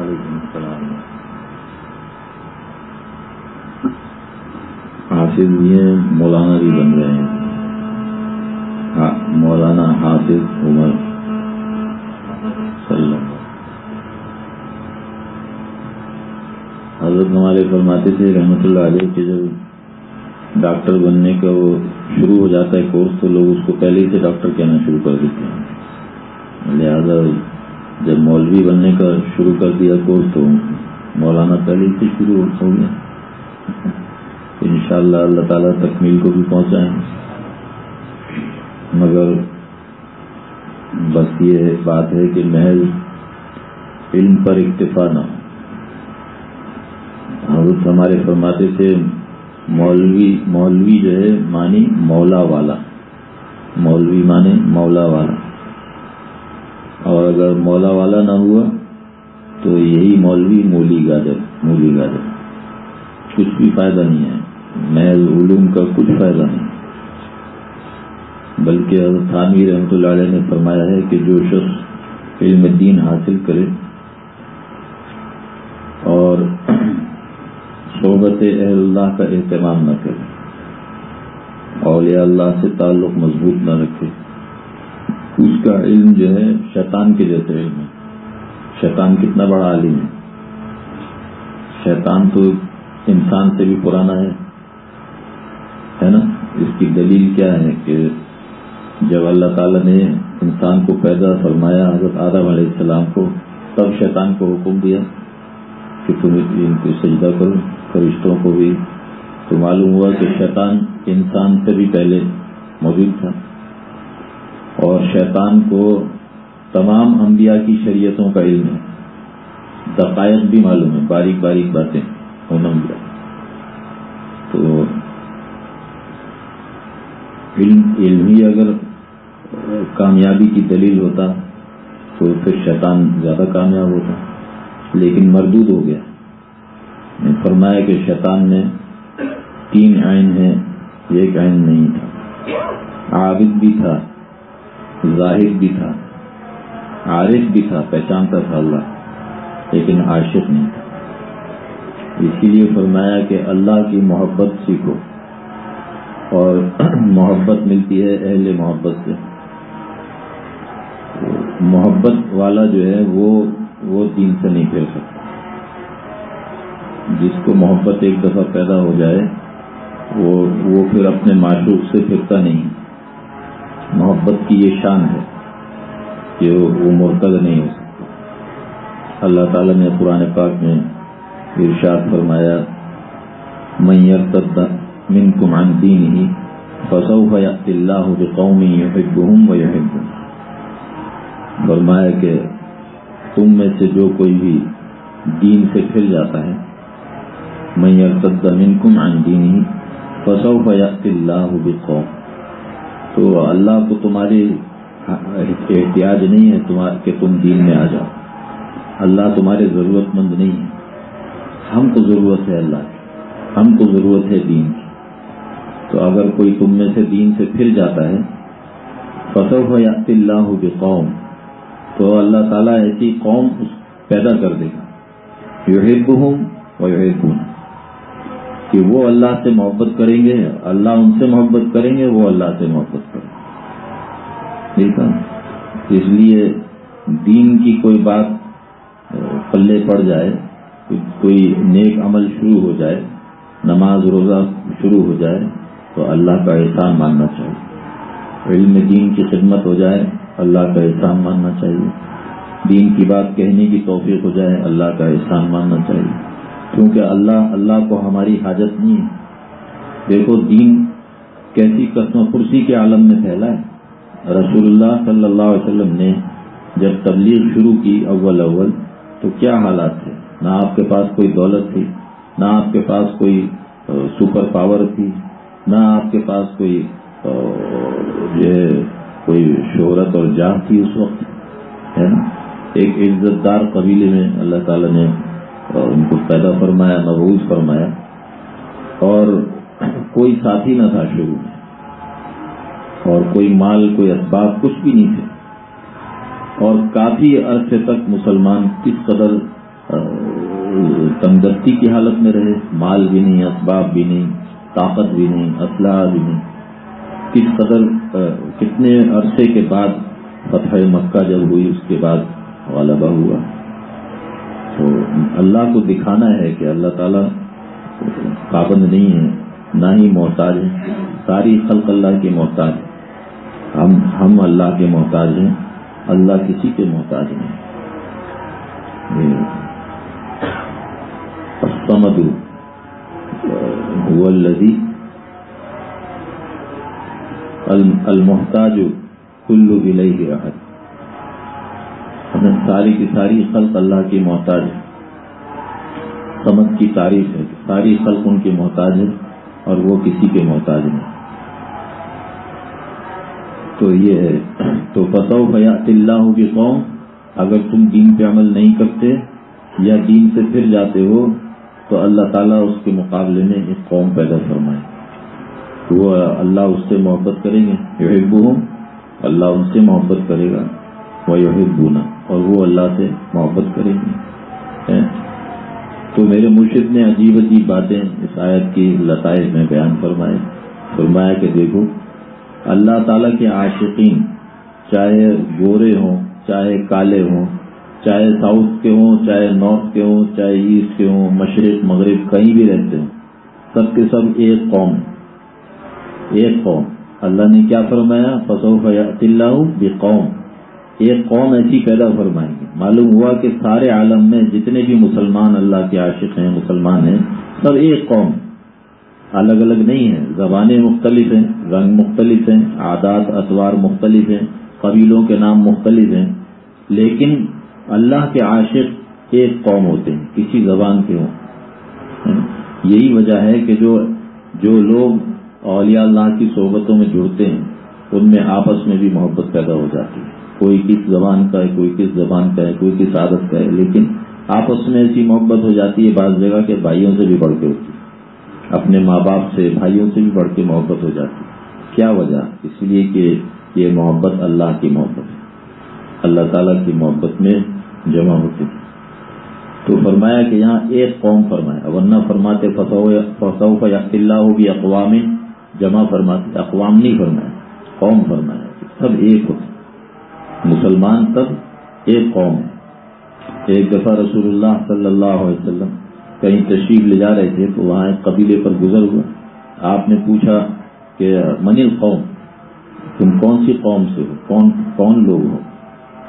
وعلیکم السلام. حافظ یہ مولانا بھی بن رہے ہیں. ہاں، مولانا حافظ عمر حضرت ہمارے فرماتے تھے رحمۃ اللہ علیہ، کہ جب ڈاکٹر بننے کا وہ شروع ہو جاتا ہے کورس، تو لوگ اس کو پہلے ہی سے ڈاکٹر کہنا شروع کر دیتے ہیں. لہذا جب مولوی بننے کا شروع کر دیا کورس تو مولانا پہلے سے شروع ہو گیا۔ ان شاء اللہ اللہ تعالیٰ تکمیل کو بھی پہنچائیں۔ مگر بس یہ بات ہے کہ محض علم پر اکتفا نہ ہو۔ حضرت ہمارے فرماتے تھے، مولوی مولوی جو ہے مانی مولا والا۔ مولوی مانے مولا والا۔ اگر مولا والا نہ ہوا تو یہی مولوی مولی گاجر مولی گاجر کچھ بھی فائدہ نہیں ہے۔ محض علوم کا کچھ فائدہ نہیں۔ بلکہ حضرت تھانوی رحمۃ اللہ علیہ نے فرمایا ہے کہ جو شخص علم دین حاصل کرے اور صحبت اہل اللہ کا اہتمام نہ کرے، اولیاء اللہ سے تعلق مضبوط نہ رکھے۔ اس کا علم جو ہے شیطان کے جیسے علم ہے۔ شیطان کتنا بڑا عالم ہے۔ شیطان تو انسان سے بھی پرانا ہے۔ ہے نا؟ اس کی دلیل کیا ہے کہ جب اللہ تعالیٰ نے انسان کو پیدا فرمایا حضرت آدم علیہ السلام کو، تب شیطان کو حکم دیا کہ تم ان کو سجدہ کرو، فرشتوں کو بھی۔ تو معلوم ہوا کہ شیطان انسان سے بھی پہلے موجود تھا۔ اور شیطان کو تمام انبیاء کی شریعتوں کا علم ہے۔ دقائق بھی معلوم ہے، باریک باریک باتیں ان انبیاء تو علم علم ہی اگر کامیابی کی دلیل ہوتا تو پھر شیطان زیادہ کامیاب ہوتا، لیکن مردود ہو گیا۔ یعنی فرمایا کہ شیطان میں تین عین ہیں، ایک عین نہیں تھا، عابد بھی تھا ظاہر بھی تھا، عارف بھی تھا، پہچانتا تھا اللہ، لیکن عاشق نہیں تھا۔ اسی لیے فرمایا کہ اللہ کی محبت سیکھو، اور محبت ملتی ہے اہل محبت سے۔ محبت والا جو ہے وہ وہ دین سے نہیں پھر سکتا۔ جس کو محبت ایک دفعہ پیدا ہو جائے، وہ وہ پھر اپنے معشوق سے پھرتا نہیں۔ محبت کی یہ شان ہے کہ وہ مرتد نہیں ہو سکتا اللہ تعالیٰ نے قرآن پاک میں ارشاد فرمایا میئر من کمان دین ہی فصو اللہ قومی و فرمایا کہ تم میں سے جو کوئی بھی دین سے پھر جاتا ہے میں ارتد منکم عن دینی فسوف یأتی اللہ بقوم۔ تو اللہ کو تمہاری احتیاج نہیں ہے کہ تم دین میں آ جاؤ۔ اللہ تمہارے ضرورت مند نہیں ہے۔ ہم کو ضرورت ہے اللہ کی۔ ہم کو ضرورت ہے دین کی۔ تو اگر کوئی تم میں سے دین سے پھر جاتا ہے فصوف یاتی اللہ بقوم۔ تو اللہ تعالیٰ ایسی قوم پیدا کر دے گا۔ یحبہم و یحبون کہ وہ اللہ سے محبت کریں گے، اللہ ان سے محبت کریں گے، وہ اللہ سے محبت کریں گے۔ ٹھیک ہے؟ اس لیے دین کی کوئی بات پلے پڑ جائے، کوئی نیک عمل شروع ہو جائے، نماز، روزہ شروع ہو جائے، تو اللہ کا احسان ماننا چاہیے۔ علم دین کی خدمت ہو جائے، اللہ کا احسان ماننا چاہیے۔ دین کی بات کہنے کی توفیق ہو جائے، اللہ کا احسان ماننا چاہیے۔ کیونکہ اللہ اللہ کو ہماری حاجت نہیں ہے۔ دیکھو، دین کیسی قسم کرسی کے عالم میں پھیلا ہے۔ رسول اللہ صلی اللہ علیہ وسلم نے جب تبلیغ شروع کی اول اول، تو کیا حالات تھے؟ نہ آپ کے پاس کوئی دولت تھی، نہ آپ کے پاس کوئی سپر پاور تھی، نہ آپ کے پاس کوئی جو ہے کوئی شہرت اور جان تھی اس وقت، ہے نا؟ ایک عزت دار قبیلے میں اللہ تعالیٰ نے ان کو پیدا فرمایا مبوض فرمایا۔ اور کوئی ساتھی نہ تھا شروع میں۔ اور کوئی مال، کوئی اسباب، کچھ بھی نہیں تھے۔ اور کافی عرصے تک مسلمان کس قدر تندرستی کی حالت میں رہے۔ مال بھی نہیں، اسباب بھی نہیں، طاقت بھی نہیں اسلحہ بھی نہیں۔ کس قدر کتنے عرصے کے بعد فتح مکہ جب ہوئی، اس کے بعد غلبہ ہوا۔ تو اللہ کو دکھانا ہے کہ اللہ تعالیٰ پابند نہیں ہے نہ ہی محتاج ہے ساری خلق اللہ کی محتاج ہم ہم اللہ کے محتاج ہیں، اللہ کسی کے محتاج نہیں۔ الذي المحتاج کلو الیہ رحت ساری کی ساری خلق اللہ کی محتاج ہے سمجھ کی تعریف ہے ساری خلق ان کی محتاج ہے اور وہ کسی کے محتاج نہیں۔ تو یہ ہے۔ تو بتاؤ بھیا اللہ کی قوم اگر تم دین پہ عمل نہیں کرتے یا دین سے پھر جاتے ہو، تو اللہ تعالیٰ اس کے مقابلے میں ایک قوم پیدا فرمائے۔ وہ اللہ اس سے محبت کریں گے۔ یحبو ہوں اللہ ان سے محبت کرے گا۔ وہ یحبونا اور وہ اللہ سے محبت کریں گے۔ تو میرے مرشد نے عجیب عجیب باتیں اس آیت کی لطائف میں بیان فرمائے فرمایا کہ دیکھو، اللہ تعالیٰ کے عاشقین، چاہے گورے ہوں، چاہے کالے ہوں، چاہے ساؤتھ کے ہوں، چاہے نارتھ کے ہوں، چاہے ایسٹ کے ہوں، مشرق، مغرب، کہیں بھی رہتے ہوں، سب کے سب ایک قوم ایک قوم۔ اللہ نے کیا فرمایا؟ فصوف اللہ بھی قوم ایک قوم ایسی پیدا فرمائیں گے معلوم ہوا کہ سارے عالم میں جتنے بھی مسلمان اللہ کے عاشق ہیں، مسلمان ہیں، سب ایک قوم الگ الگ نہیں ہیں۔ زبانیں مختلف ہیں، رنگ مختلف ہیں، عادات، اطوار مختلف ہیں، قبیلوں کے نام مختلف ہیں۔ لیکن اللہ کے عاشق ایک قوم ہوتے ہیں، کسی زبان کے ہوں۔ یہی وجہ ہے کہ جو جو لوگ اولیاء اللہ کی صحبتوں میں جڑتے ہیں، ان میں آپس میں بھی محبت پیدا ہو جاتی ہے۔ کوئی کس زبان کا ہے، کوئی کس زبان کا ہے، کوئی کس عادت کا ہے، لیکن آپس میں ایسی محبت ہو جاتی ہے بعض جگہ کے بھائیوں سے بھی بڑھ کے ہوتی ہے۔ اپنے ماں باپ سے، بھائیوں سے بھی بڑھ کے محبت ہو جاتی ہے۔ کیا وجہ؟ اس لیے کہ یہ محبت اللہ کی محبت ہے۔ اللہ تعالیٰ کی محبت میں جمع ہوتی ہے۔ تو فرمایا کہ یہاں ایک قوم فرمایا، ورنہ فرماتے فصو یا اللہ ہوگی اقوام، جمع فرماتے، اقوام نہیں فرمایا، قوم فرمایا سب ایک ہوتے مسلمان تب ایک قوم، ایک دفعہ رسول اللہ صلی اللہ علیہ وسلم کہیں تشریف لے جا رہے تھے تو وہاں ایک قبیلے پر گزر ہوا۔ آپ نے پوچھا کہ منی قوم تم کون سی قوم سے ہو؟ کون کون لوگ ہو؟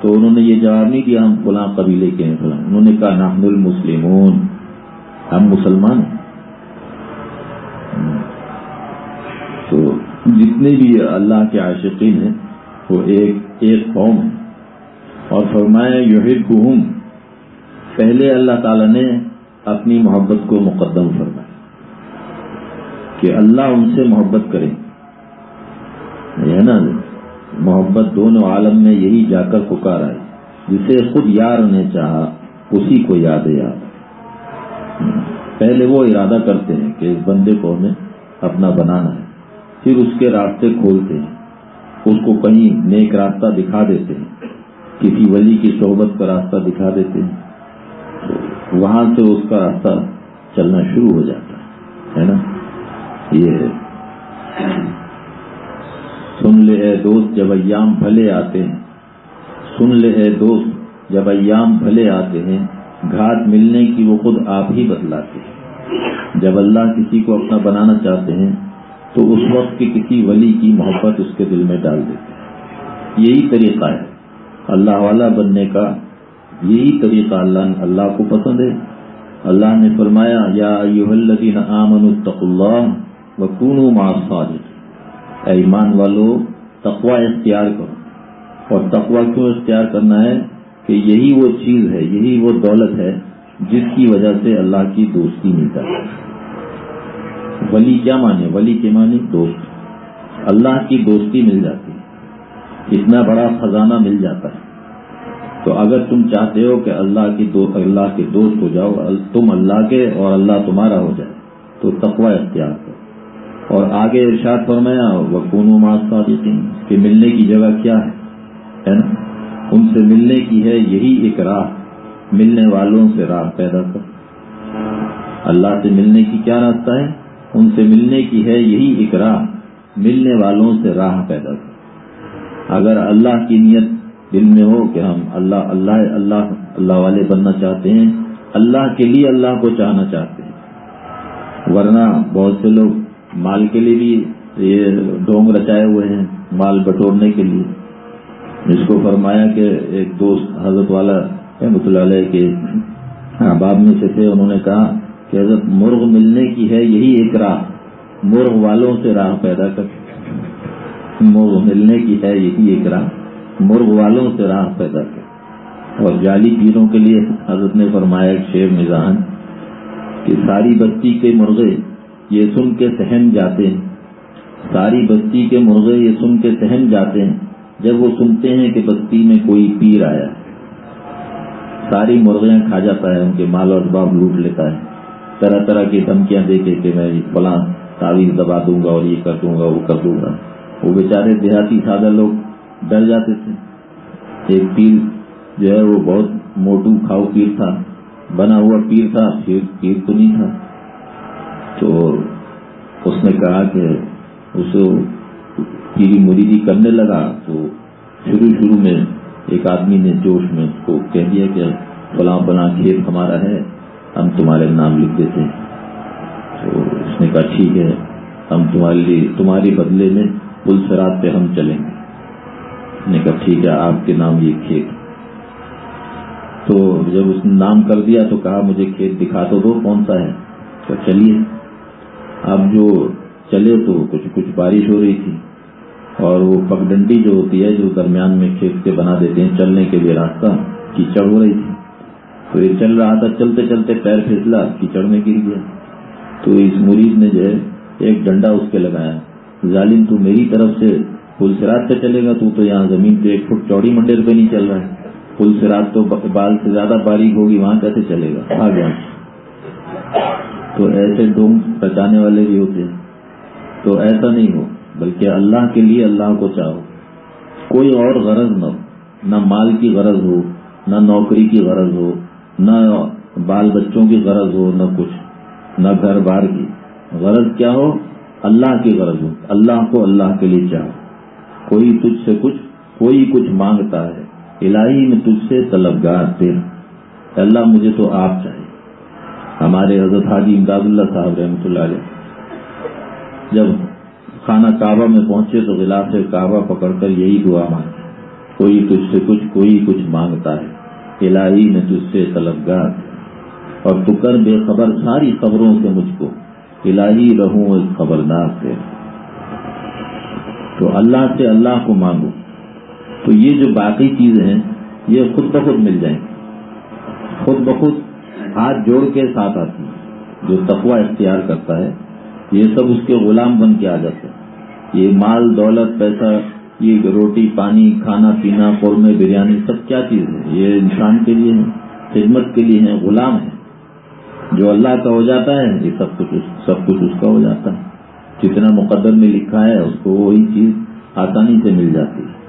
تو انہوں نے یہ جواب نہیں دیا، ہم فلاں قبیلے کے ہیں، فلاں۔ انہوں نے کہا، نحن المسلمون، ہم مسلمان ہیں۔ تو جتنے بھی اللہ کے عاشقین ہیں، وہ ایک ایک قوم ہے اور فرمایا یوہد پہلے اللہ تعالی نے اپنی محبت کو مقدم فرمایا کہ اللہ ان سے محبت کرے۔ ہے نا جی، محبت دونوں عالم میں یہی جا کر پکار آئی جسے خود یار نے چاہا، اسی کو یاد یاد پہلے وہ ارادہ کرتے ہیں کہ اس بندے کو ہمیں اپنا بنانا ہے، پھر اس کے راستے کھولتے ہیں۔ اس کو کہیں نیک راستہ دکھا دیتے ہیں، کسی ولی کی صحبت کا راستہ دکھا دیتے ہیں۔ وہاں سے اس کا راستہ چلنا شروع ہو جاتا ہے نا؟ یہ سن لے اے دوست جب ایام بھلے آتے ہیں، سن لے اے دوست جب ایام بھلے آتے ہیں گھاٹ ملنے کی وہ خود آپ ہی بتلاتے ہیں۔ جب اللہ کسی کو اپنا بنانا چاہتے ہیں تو اس وقت کی کسی ولی کی محبت اس کے دل میں ڈال دیتے ہیں۔ یہی طریقہ ہے۔ اللہ والا بننے کا یہی طریقہ اللہ اللہ کو پسند ہے۔ اللہ نے فرمایا، یا الذین اتقوا اللہ وکونوا مع الصادقین۔ اے ایمان والو، تقوی اختیار کرو۔ اور تقوی کیوں اختیار کرنا ہے؟ کہ یہی وہ چیز ہے، یہی وہ دولت ہے جس کی وجہ سے اللہ کی دوستی ملتا ہے۔ ولی کیا مانے؟ ولی کے مانے دوست۔ اللہ کی دوستی مل جاتی۔ ہے اتنا بڑا خزانہ مل جاتا۔ ہے تو اگر تم چاہتے ہو کہ اللہ کی دو اللہ کے دوست ہو جاؤ تم اللہ کے اور اللہ تمہارا ہو جائے، تو تقوی اختیار کرو۔ اور آگے ارشاد فرمایا وہ کون ماستا کہ ملنے کی جگہ کیا ہے؟ نا؟ ان سے ملنے کی ہے یہی ایک راہ۔ ملنے والوں سے راہ پیدا کر اللہ سے ملنے کی کیا راستہ ہے؟ ان سے ملنے کی ہے یہی ایک راہ ملنے والوں سے راہ پیدا کر اگر اللہ کی نیت دل میں ہو کہ ہم اللہ اللہ اللہ اللہ والے بننا چاہتے ہیں، اللہ کے لیے اللہ کو چاہنا چاہتے ہیں۔ ورنہ بہت سے لوگ مال کے لیے بھی یہ ڈونگ رچائے ہوئے ہیں، مال بٹورنے کے لیے۔ جس کو فرمایا کہ ایک دوست حضرت والا رحمۃ اللہ علیہ کے ہاں، احباب میں سے تھے، انہوں نے کہا کہ حضرت مرغ ملنے کی ہے، یہی ایک راہ۔ مرغ والوں سے راہ پیدا کر۔ مرغ ملنے کی ہے، یہی ایک راہ۔ مرغ والوں سے راہ پیدا کر۔ اور جعلی پیروں کے لیے حضرت نے فرمایا، ایک شیر کہ ساری بستی کے مرغے یہ سن کے سہن جاتے ہیں۔ ساری بستی کے مرغے یہ سن کے سہن جاتے ہیں۔ جب وہ سنتے ہیں کہ بستی میں کوئی پیر آیا، ساری مرغیاں کھا جاتا ہے، ان کے مال اور اسباب لوٹ لیتا ہے۔ طرح طرح کی دھمکیاں دے کے کہ میں فلاں تعویذ دبا دوں گا اور یہ کر دوں گا، وہ کر دوں گا۔ وہ بیچارے دیہاتی سادہ لوگ ڈر جاتے تھے۔ ایک پیر جو ہے وہ بہت موٹو کھاؤ پیر تھا، بنا ہوا پیر تھا، پیر پیر تو نہیں تھا۔ تو اس نے کہا کہ اسے پیری مریدی کرنے لگا۔ تو شروع شروع میں ایک آدمی نے جوش میں اس کو کہہ دیا کہ فلاں بنا کھیت ہمارا ہے۔ ہم تمہارے نام لکھ دیتے ہیں۔ تو اس نے کہا، ٹھیک ہے، ہم تمہارے لیے تمہاری بدلے میں پل سرات پہ ہم چلیں گے۔ نے کہا، ٹھیک ہے، آپ کے نام یہ کھیت۔ تو جب اس نے نام کر دیا تو کہا، مجھے کھیت دکھا تو دو، کون سا ہے؟ تو چلیے۔ اب جو چلے تو کچھ کچھ بارش ہو رہی تھی اور وہ پگڈنڈی جو ہوتی ہے، جو درمیان میں کھیت کے بنا دیتے ہیں، چلنے کے لیے راستہ کیچڑ ہو رہی تھی۔ تو یہ چل رہا تھا، چلتے چلتے پیر پھسلا کیچڑ میں گر گیا تو اس مریض نے جو ہے، ایک ڈنڈا اس کے لگایا۔ ظالم، تو میری طرف سے پل سرات پہ چلے گا، تو تو یہاں زمین پہ ایک فٹ چوڑی منڈیر پہ نہیں چل رہا ہے۔ پل سرات تو بال سے زیادہ باریک ہوگی، وہاں کیسے چلے گا؟ آ گیا۔ تو ایسے ڈونگ بچانے والے بھی ہوتے ہیں۔ تو ایسا نہیں ہو، بلکہ اللہ کے لیے اللہ کو چاہو۔ کوئی اور غرض نہ ہو، نہ مال کی غرض ہو، نہ نوکری کی غرض ہو۔ نہ بال بچوں کی غرض ہو، نہ کچھ، نہ گھر بار کی۔ غرض کیا ہو؟ اللہ کی غرض ہو۔ اللہ کو اللہ کے لیے چاہو۔ کوئی تجھ سے کچھ، کوئی کچھ مانگتا ہے۔ الہی میں تجھ سے طلبگار تیرا۔ اللہ مجھے تو آپ چاہیے ہمارے حضرت حاجی امداد اللہ صاحب رحمۃ اللہ علیہ۔ جب خانہ کعبہ میں پہنچے تو غلاف کعبہ پکڑ کر یہی دعا مانگی کوئی تجھ سے کچھ، کوئی کچھ مانگتا ہے۔ الہی میں تجھ سے طلبگار اور تو کر بے خبر ساری خبروں سے مجھ کو۔ الہی رہوں اس خبردار سے۔ تو اللہ سے اللہ کو مانگو۔ تو یہ جو باقی چیزیں ہیں، یہ خود بخود مل جائیں۔ خود بخود ہاتھ جوڑ کے ساتھ آتی جو تقوی اختیار کرتا ہے، یہ سب اس کے غلام بن کے آ جاتے ہیں۔ یہ مال، دولت، پیسہ یہ روٹی، پانی، کھانا، پینا، قورمے، بریانی سب کیا چیز ہے یہ انسان کے لیے ہے خدمت کے لیے ہے غلام ہے جو اللہ کا ہو جاتا ہے، یہ سب کچھ سب کچھ اس کا ہو جاتا ہے۔ جتنا مقدر میں لکھا ہے، اس کو وہی چیز آسانی سے مل جاتی ہے۔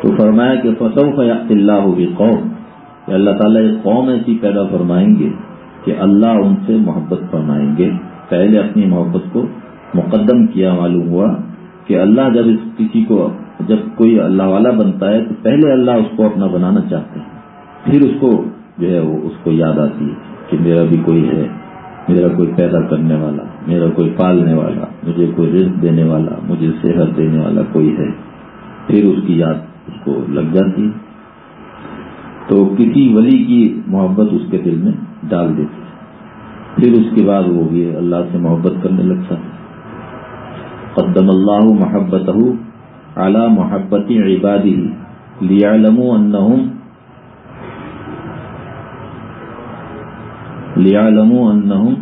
تو فرمایا کہ فصو فیاق اللہ ہوگی قوم کہ اللہ تعالیٰ ایک قوم ایسی پیدا فرمائیں گے کہ اللہ ان سے محبت فرمائیں گے۔ پہلے اپنی محبت کو مقدم کیا معلوم ہوا۔ کہ اللہ جب اس کسی کو جب کوئی اللہ والا بنتا ہے تو پہلے اللہ اس کو اپنا بنانا چاہتے ہیں۔ پھر اس کو جو ہے وہ اس کو یاد آتی ہے کہ میرا بھی کوئی ہے، میرا کوئی پیدا کرنے والا، میرا کوئی پالنے والا، مجھے کوئی رزق دینے والا، مجھے صحت دینے والا کوئی ہے۔ پھر اس کی یاد اس کو لگ جاتی ہے۔ تو کسی ولی کی محبت اس کے دل میں ڈال دیتی ہے۔ پھر اس کے بعد وہ بھی اللہ سے محبت کرنے لگتا ہے۔ قدم اللہ محبت اعلی محبت عبادی لیعلموا انہم لیعلموا انہم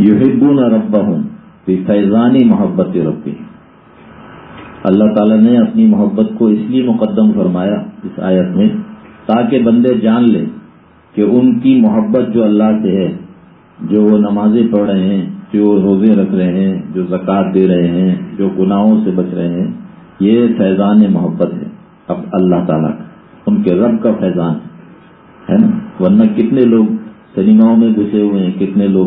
یحبون ربهم بفیضان محبت ربی اللہ تعالیٰ نے اپنی محبت کو اس لیے مقدم فرمایا اس آیت میں تاکہ بندے جان لیں کہ ان کی محبت جو اللہ سے ہے، جو وہ نمازیں پڑھ رہے ہیں، جو روزے رکھ رہے ہیں، جو زکوٰۃ دے رہے ہیں، جو گناہوں سے بچ رہے ہیں، یہ فیضان محبت ہے۔ اب اللہ تعالیٰ کا، ان کے رب کا فیضان ہے نا؟ ورنہ کتنے لوگ سنیماؤں میں گھسے ہوئے ہیں، کتنے لوگ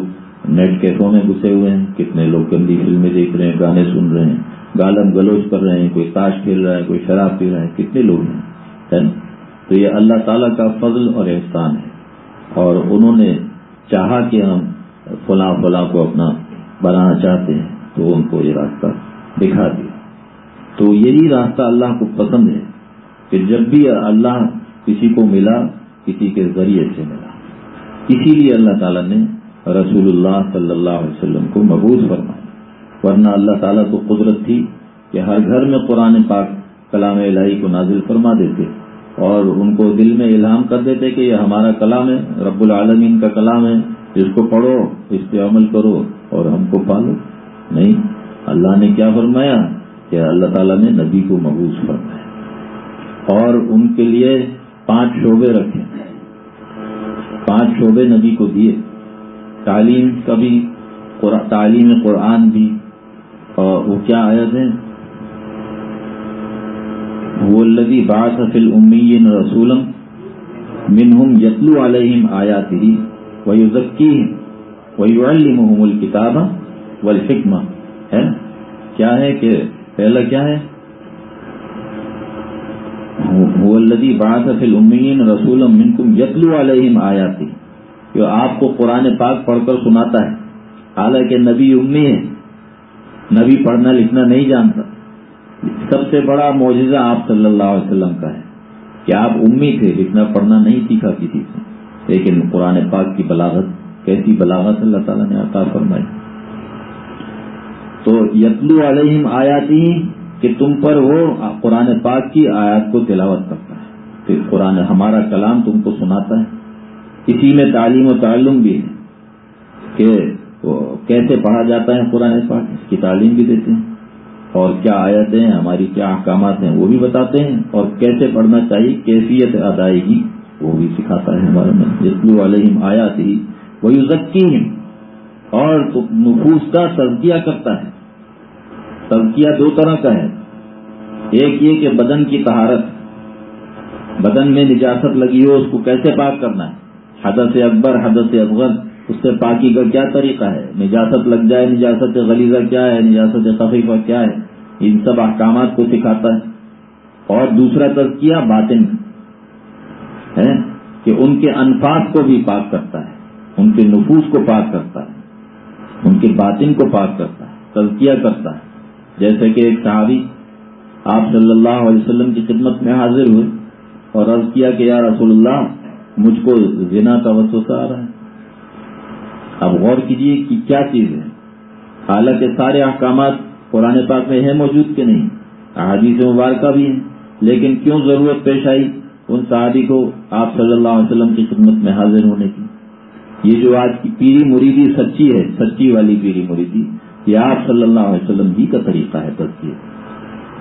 نیٹ کیفوں میں گھسے ہوئے ہیں، کتنے لوگ گندی فلمیں دیکھ رہے ہیں، گانے سن رہے ہیں، گالم گلوچ کر رہے ہیں، کوئی تاش کھیل رہا ہے، کوئی شراب پی رہا ہے، کتنے لوگ ہیں؟ ہے نا؟ تو یہ اللہ تعالیٰ کا فضل اور احسان ہے۔ اور انہوں نے چاہا کہ ہم فلاں فلاں کو اپنا بنانا چاہتے ہیں، تو ان کو یہ راستہ دکھا دیا۔ تو یہی راستہ اللہ کو پسند ہے۔ کہ جب بھی اللہ کسی کو ملا، کسی کے ذریعے سے ملا۔ اسی لیے اللہ تعالیٰ نے رسول اللہ صلی اللہ علیہ وسلم کو مبوض فرمایا۔ ورنہ اللہ تعالیٰ کو قدرت تھی کہ ہر گھر میں قرآن پاک کلام الہی کو نازل فرما دیتے۔ اور ان کو دل میں الہام کر دیتے کہ یہ ہمارا کلام ہے، رب العالمین کا کلام ہے۔ اس کو پڑھو، اس پہ عمل کرو اور ہم کو پالو۔ نہیں، اللہ نے کیا فرمایا کہ اللہ تعالیٰ نے نبی کو مبوض فرمایا۔ اور ان کے لیے پانچ شعبے رکھے۔ پانچ شعبے نبی کو دیے۔ تعلیم کا بھی تعلیم قرآن بھی۔ اور وہ کیا آیت ہے وہ لدی بات فل امین رسولم منہم یتلو علیہم آیاتی وہی ذکی وہی محم الکتاب والحکمہ ہے؟ کیا ہے کہ پہلا کیا ہے؟ وہ الدی بات فل امین رسول منکم یتلو علیہم آیاتی جو آپ کو قرآن پاک پڑھ کر سناتا ہے. حالانکہ نبی امی ہے. نبی پڑھنا لکھنا نہیں جانتا. سب سے بڑا معجزہ آپ صلی اللہ علیہ وسلم کا ہے کہ آپ امی تھے، لکھنا پڑھنا نہیں سیکھا کسی سے۔ لیکن قرآن پاک کی بلاغت، کیسی بلاغت اللہ تعالیٰ نے عطا فرمائی۔ تو یتلو علیہم آیاتی، کہ تم پر وہ قرآن پاک کی آیات کو تلاوت کرتا ہے۔ پھر قرآن ہمارا کلام تم کو سناتا ہے۔ اسی میں تعلیم و تعلم بھی ہے کہ کیسے پڑھا جاتا ہے قرآن پاک، اس کی تعلیم بھی دیتے ہیں۔ اور کیا آیتیں ہیں، ہماری کیا احکامات ہیں، وہ بھی بتاتے ہیں۔ اور کیسے پڑھنا چاہیے، کیفیت ادائیگی، وہ بھی سکھاتا ہے ہمارے میں جتلو علیہم آیا تھی وہی ذکی اور نفوس کا تزکیہ کرتا ہے۔ تزکیہ دو طرح کا ہے۔ ایک یہ کہ بدن کی طہارت، بدن میں نجاست لگی ہو، اس کو کیسے پاک کرنا ہے؟ حدث اکبر، حدث افغر اس سے پاکی کا کیا طریقہ ہے؟ نجاست لگ جائے، نجاست غلیظہ کیا ہے؟ نجاست خفیفہ کیا ہے؟ ان سب احکامات کو سکھاتا ہے۔ اور دوسرا تزکیہ باطن۔ ہے؟ کہ ان کے انفاظ کو بھی پاک کرتا ہے، ان کے نفوس کو پاک کرتا ہے، ان کے باطن کو پاک کرتا ہے، تزکیہ کرتا ہے۔ جیسے کہ ایک صحابی، آپ صلی اللہ علیہ وسلم کی خدمت میں حاضر ہوئے اور عرض کیا کہ یا رسول اللہ، مجھ کو زنا کا وسوسہ آ رہا ہے۔ اب غور کیجیے کہ کیا چیز ہے۔ حالانکہ سارے احکامات قرآن پاک میں ہیں موجود کہ نہیں؟ احادیث مبارکہ بھی ہیں، لیکن کیوں ضرورت پیش آئی ان صحابی کو آپ صلی اللہ علیہ وسلم کی خدمت میں حاضر ہونے کی؟ یہ جو آج کی پیری مریدی سچی ہے، سچی والی پیری مریدی، یہ آپ صلی اللہ علیہ وسلم ہی کا طریقہ ہے تصویر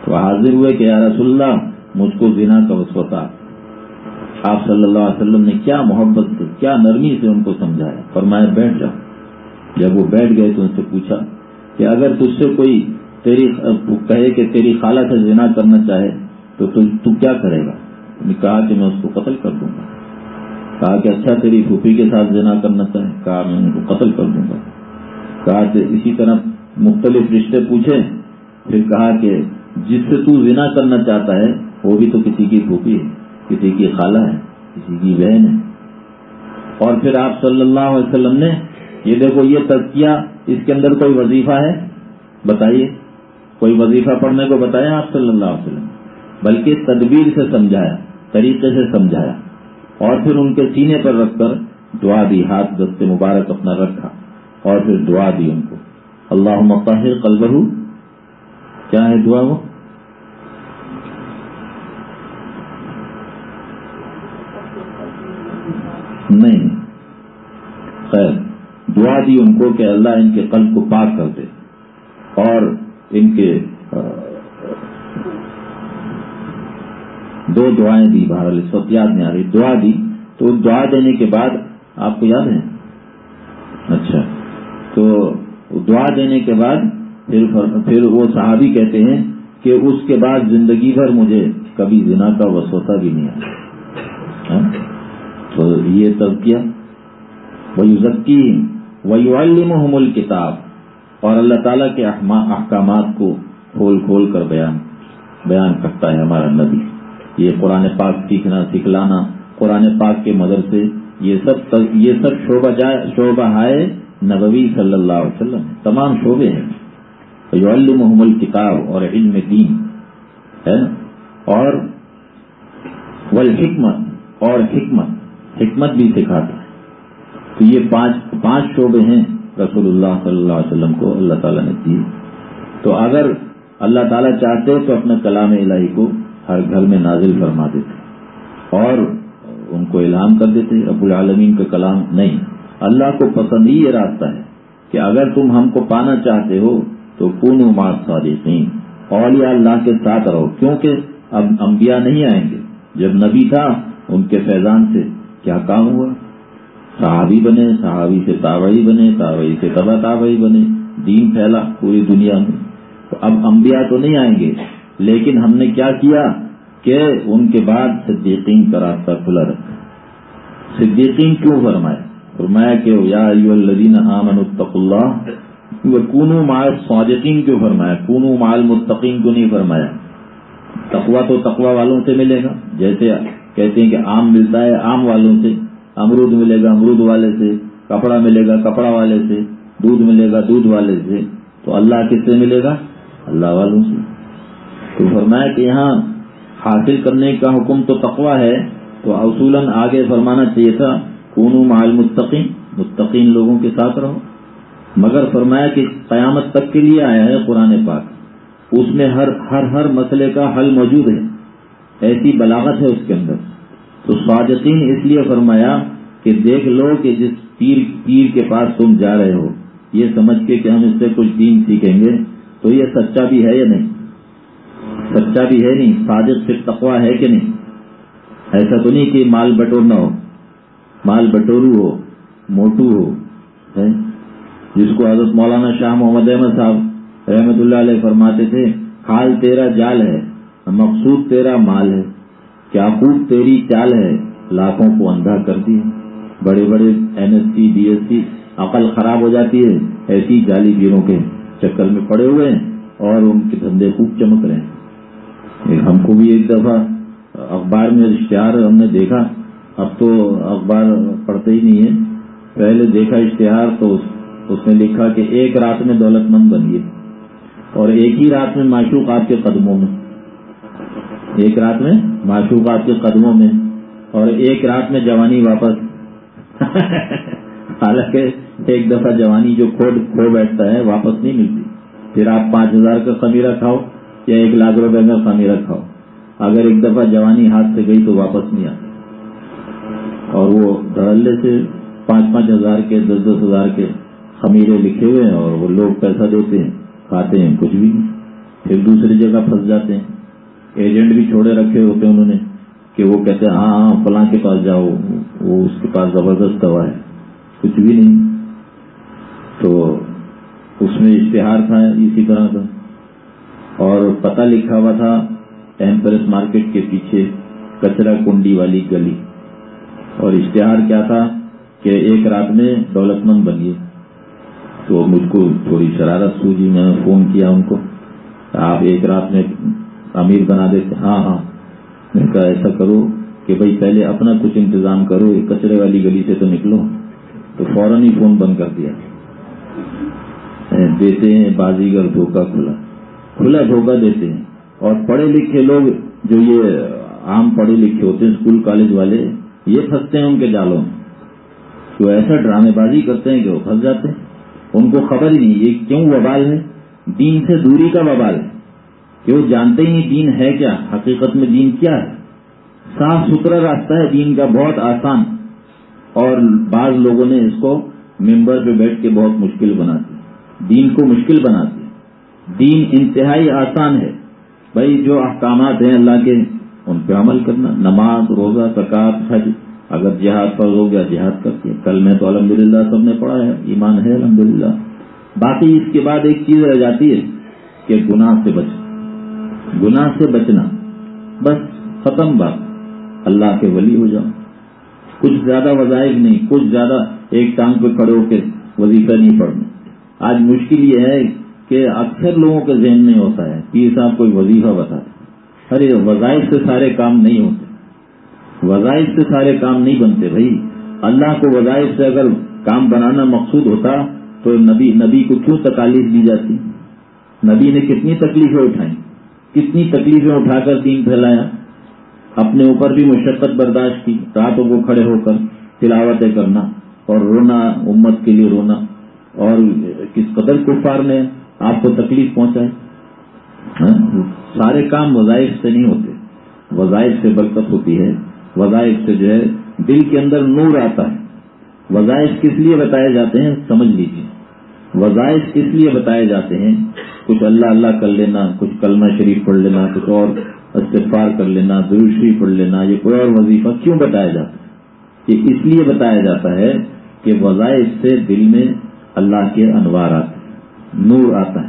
تو حاضر ہوئے کہ یا رسول اللہ، مجھ کو زنا کا وسوسا آپ صلی اللہ علیہ وسلم نے کیا محبت کیا نرمی سے ان کو سمجھایا؟ فرمایا، بیٹھ جاؤ۔ جب وہ بیٹھ گئے تو ان سے پوچھا کہ اگر تجھ سے کوئی تیری کہے کہ تیری خالہ سے زنا کرنا چاہے تو تو کیا کرے گا؟ نے کہا کہ میں اس کو قتل کر دوں گا۔ کہا کہ اچھا تیری پھوپھی کے ساتھ زنا کرنا چاہے؟ کہا میں ان کو قتل کر دوں گا۔ کہا کہ اسی طرح مختلف رشتے پوچھے، پھر کہا کہ جس سے تو زنا کرنا چاہتا ہے، وہ بھی تو کسی کی پھوپھی ہے۔ کسی کی خالہ ہے، کسی کی بہن ہے۔ اور پھر آپ صلی اللہ علیہ وسلم نے یہ دیکھو، یہ تزکیہ اس کے اندر کوئی وظیفہ ہے؟ بتائیے۔ کوئی وظیفہ پڑھنے کو بتایا آپ صلی اللہ علیہ وسلم؟ بلکہ تدبیر سے سمجھایا، طریقے سے سمجھایا۔ اور پھر ان کے سینے پر رکھ کر دعا دی، ہاتھ دست مبارک اپنا رکھا۔ اور پھر دعا دی ان کو۔ اللہ مطاہر قلبہ کیا ہے دعا وہ؟ نہیں خیر، دعا دی ان کو کہ اللہ ان کے قلب کو پاک کر دے اور ان کے دو دعائیں دی بہرحال، اس وقت یاد نہیں آ رہی، دعا دی۔ تو دعا دینے کے بعد آپ کو یاد ہے؟ اچھا تو دعا دینے کے بعد پھر پھر وہ صحابی کہتے ہیں کہ اس کے بعد زندگی بھر مجھے کبھی زنا کا وسوسا بھی نہیں آیا۔ ہاں؟ تو یہ تب کیا وہی ذکی وہی علم کتاب اور اللہ تعالیٰ کے احکامات کو کھول کھول کر بیان بیان کرتا ہے ہمارا نبی۔ یہ قرآن پاک سیکھنا، سکھلانا، قرآن پاک کے مدر سے یہ سب یہ سب شعبہ شعبہ ہائے نبوی صلی اللہ علیہ وسلم تمام شعبے ہیں۔ محمد کتاب اور علم دین ہے۔ اور والحکمت، اور حکمت۔ حکمت بھی سکھاتا ہے تو یہ پانچ پانچ شعبے ہیں رسول اللہ صلی اللہ علیہ وسلم کو، اللہ تعالیٰ نے دیے۔ تو اگر اللہ تعالیٰ چاہتے تو اپنے کلام الہی کو ہر گھر میں نازل فرما دیتے اور ان کو اعلان کر دیتے ابو العالمین کا کلام نہیں۔ اللہ کو پسند ہی یہ راستہ ہے کہ اگر تم ہم کو پانا چاہتے ہو تو کون مار صادقین اولیاء اللہ کے ساتھ رہو۔ کیونکہ اب انبیاء نہیں آئیں گے۔ جب نبی تھا ان کے فیضان سے کیا کام ہوا؟ صحابی بنے، صحابی سے تابعی بنے، تابعی سے تبا تابعی بنے، دین پھیلا پوری دنیا میں۔ تو اب انبیاء تو نہیں آئیں گے، لیکن ہم نے کیا کیا کہ ان کے بعد صدیقین کا راستہ کھلا رکھا۔ صدیقین کیوں فرمائے؟ فرمایا کہ یا الدین آمن اللہ۔ کونو مال صادقین کیوں فرمایا؟ کونو مال متقین کو نہیں فرمایا۔ تقوا تو تقوا والوں سے ملے گا، جیسے کہتے ہیں کہ آم ملتا ہے آم والوں سے، امرود ملے گا، امرود والے سے، کپڑا ملے گا، کپڑا والے سے، دودھ ملے گا، دودھ والے سے۔ تو اللہ کس سے ملے گا؟ اللہ والوں سے۔ تو فرمایا کہ یہاں حاصل کرنے کا حکم تو تقوا ہے، تو اصولاً آگے فرمانا چاہیے تھا، کونو مال متقین متقین لوگوں کے ساتھ رہو۔ مگر فرمایا کہ قیامت تک کے لیے آیا ہے قرآن پاک۔ اس میں ہر ہر ہر مسئلے کا حل موجود ہے۔ ایسی بلاغت ہے اس کے اندر۔ تو صادقین اس لیے فرمایا کہ دیکھ لو کہ جس پیر پیر کے پاس تم جا رہے ہو، یہ سمجھ کے کہ ہم اس سے کچھ دین سیکھیں گے۔ تو یہ سچا بھی ہے یا نہیں؟ سچا بھی ہے نہیں؟ صادق سے تقوا ہے کہ نہیں؟ ایسا تو نہیں کہ مال بٹورنا ہو۔ مال بٹورو ہو، موٹو ہو جس کو حضرت مولانا شاہ محمد احمد صاحب رحمت اللہ علیہ فرماتے تھے، حال تیرا جال ہے۔ مقصود تیرا مال ہے، کیا خوب تیری چال ہے، لاکھوں کو اندھا کر دی بڑے بڑے N S C B S C عقل خراب ہو جاتی ہے، ایسی جالی گیروں کے چکر میں پڑے ہوئے ہیں اور ان کے دھندے خوب چمک رہے ہیں۔ ہم کو بھی ایک دفعہ اخبار میں اشتہار ہم نے دیکھا۔ اب تو اخبار پڑھتے ہی نہیں ہے پہلے دیکھا اشتہار تو اس نے لکھا کہ ایک رات میں دولت مند بنیے اور ایک ہی رات میں معشوق آپ کے قدموں میں۔ ایک رات میں معشوق آپ کے قدموں میں اور ایک رات میں جوانی واپس۔ حالانکہ ایک دفعہ جوانی جو کھو کھو بیٹھتا ہے واپس نہیں ملتی۔ پھر آپ پانچ ہزار کا خمیرہ کھاؤ یا ایک لاکھ روپے کا خمیرہ کھاؤ۔ اگر ایک دفعہ جوانی ہاتھ سے گئی تو واپس نہیں آتی اور وہ دھڑلے سے پانچ پانچ ہزار کے، دس دس ہزار کے خمیرے لکھے ہوئے ہیں اور وہ لوگ پیسہ دیتے ہیں، کھاتے ہیں، کچھ بھی۔ نہیں پھر دوسری جگہ پھنس جاتے ہیں۔ ایجنٹ بھی چھوڑے رکھے ہوتے انہوں نے کہ وہ کہتے ہیں ہاں ہاں فلاں کے پاس جاؤ، وہ اس کے پاس زبردست دوا ہے۔ کچھ بھی نہیں۔ تو اس میں اشتہار تھا اسی طرح کا۔ اور پتہ لکھا ہوا تھا ایمپرس مارکیٹ کے پیچھے کچرا کنڈی والی گلی۔ اور اشتہار کیا تھا کہ ایک رات میں دولت مند بنیے تو مجھ کو تھوڑی شرارت سوجی، میں نے فون کیا ان کو۔ آپ ایک رات میں امیر بنا دیتے ہاں ہاں۔ میں کہا، ایسا کرو کہ بھائی پہلے اپنا کچھ انتظام کرو کچرے والی گلی سے تو نکلو۔ تو فوراً ہی فون بند کر دیا۔ دیتے ہیں بازیگر دھوکہ کھلا۔ کھلا دھوکہ دیتے ہیں۔ اور پڑھے لکھے لوگ جو یہ عام پڑھے لکھے ہوتے ہیں، اسکول، کالج والے، یہ پھنستے ہیں ان کے جالوں میں۔ تو ایسا ڈرامے بازی کرتے ہیں کہ وہ پھنس جاتے ہیں۔ ان کو خبر ہی نہیں، یہ کیوں وبال ہے؟ دین سے دوری کا وبال ہے۔ کہ وہ جانتے ہی دین ہے کیا؟ حقیقت میں دین کیا ہے؟ صاف ستھرا راستہ ہے دین کا، بہت آسان۔ اور بعض لوگوں نے اس کو ممبر پہ بیٹھ کے بہت مشکل بنا دی۔ دین کو مشکل بناتی دین انتہائی آسان ہے۔ بھائی جو احکامات ہیں اللہ کے، ان پہ عمل کرنا۔ نماز، روزہ زکات حج۔ اگر جہاد پر ہو گیا، جہاد کرتی ہے کل میں تو الحمد للہ سب نے پڑھا ہے، ایمان ہے الحمد للہ باقی اس کے بعد ایک چیز رہ جاتی ہے کہ گناہ سے بچنا گناہ سے بچنا۔ بس ختم بات۔ اللہ کے ولی ہو جاؤ۔ کچھ زیادہ وظائف نہیں، کچھ زیادہ ایک ٹانگ پہ کھڑے ہو کے وظیفہ نہیں پڑھنا۔ آج مشکل یہ ہے کہ اکثر لوگوں کے ذہن میں ہوتا ہے پیر صاحب کوئی وظیفہ بتاتے ارے، وظائف سے سارے کام نہیں ہوتے۔ وظائف سے سارے کام نہیں بنتے بھائی۔ اللہ کو وظائف سے اگر کام بنانا مقصود ہوتا تو نبی نبی کو کیوں تکالیف دی جاتی؟ نبی نے کتنی تکلیفیں اٹھائیں؟ کتنی تکلیفیں اٹھا کر دین پھیلایا۔ اپنے اوپر بھی مشقت برداشت کی، راتوں کو کھڑے ہو کر تلاوتیں کرنا اور رونا، امت کے لیے رونا۔ اور کس قدر کفار نے آپ کو تکلیف پہنچائے ہاں؟ سارے کام وظائف سے نہیں ہوتے۔ وظائف سے برکت ہوتی ہے۔ وظائف سے جو ہے، دل کے اندر نور آتا ہے۔ وظائف کس لیے بتائے جاتے ہیں؟ سمجھ لیجیے وظائف کس لیے بتائے جاتے ہیں؟ کچھ اللہ اللہ کر لینا، کچھ کلمہ شریف پڑھ لینا، کچھ اور استفار کر لینا شریف پڑھ لینا، یہ کوئی اور وظیفہ کیوں بتایا جاتا ہے؟ یہ اس لیے بتایا جاتا ہے کہ وظائف سے دل میں اللہ کے انوار آتے ہیں، نور آتا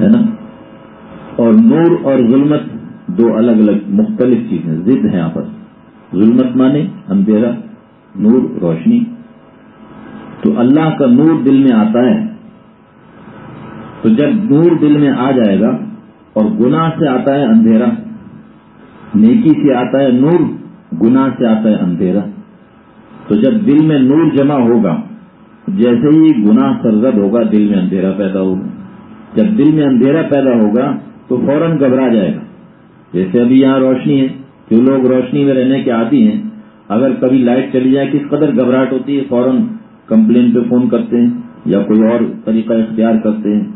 ہے نا؟ اور نور اور ظلمت دو الگ الگ مختلف چیزیں، ضد ہیں آپس۔ ظلمت مانے اندھیرا، نور روشنی۔ تو اللہ کا نور دل میں آتا ہے تو جب نور دل میں آ جائے گا اور گناہ سے آتا ہے اندھیرا، نیکی سے آتا ہے نور، گناہ سے آتا ہے اندھیرا۔ تو جب دل میں نور جمع ہوگا، جیسے ہی گناہ سرزد ہوگا، دل میں اندھیرا پیدا ہوگا۔ جب دل میں اندھیرا پیدا ہوگا، تو فوراً گھبرا جائے گا۔ جیسے ابھی یہاں روشنی ہے، جو لوگ روشنی میں رہنے کے عادی ہیں، اگر کبھی لائٹ چلی جائے، کس قدر گھبراہٹ ہوتی ہے، فوراً کمپلین پہ فون کرتے ہیں یا کوئی اور طریقہ اختیار کرتے ہیں۔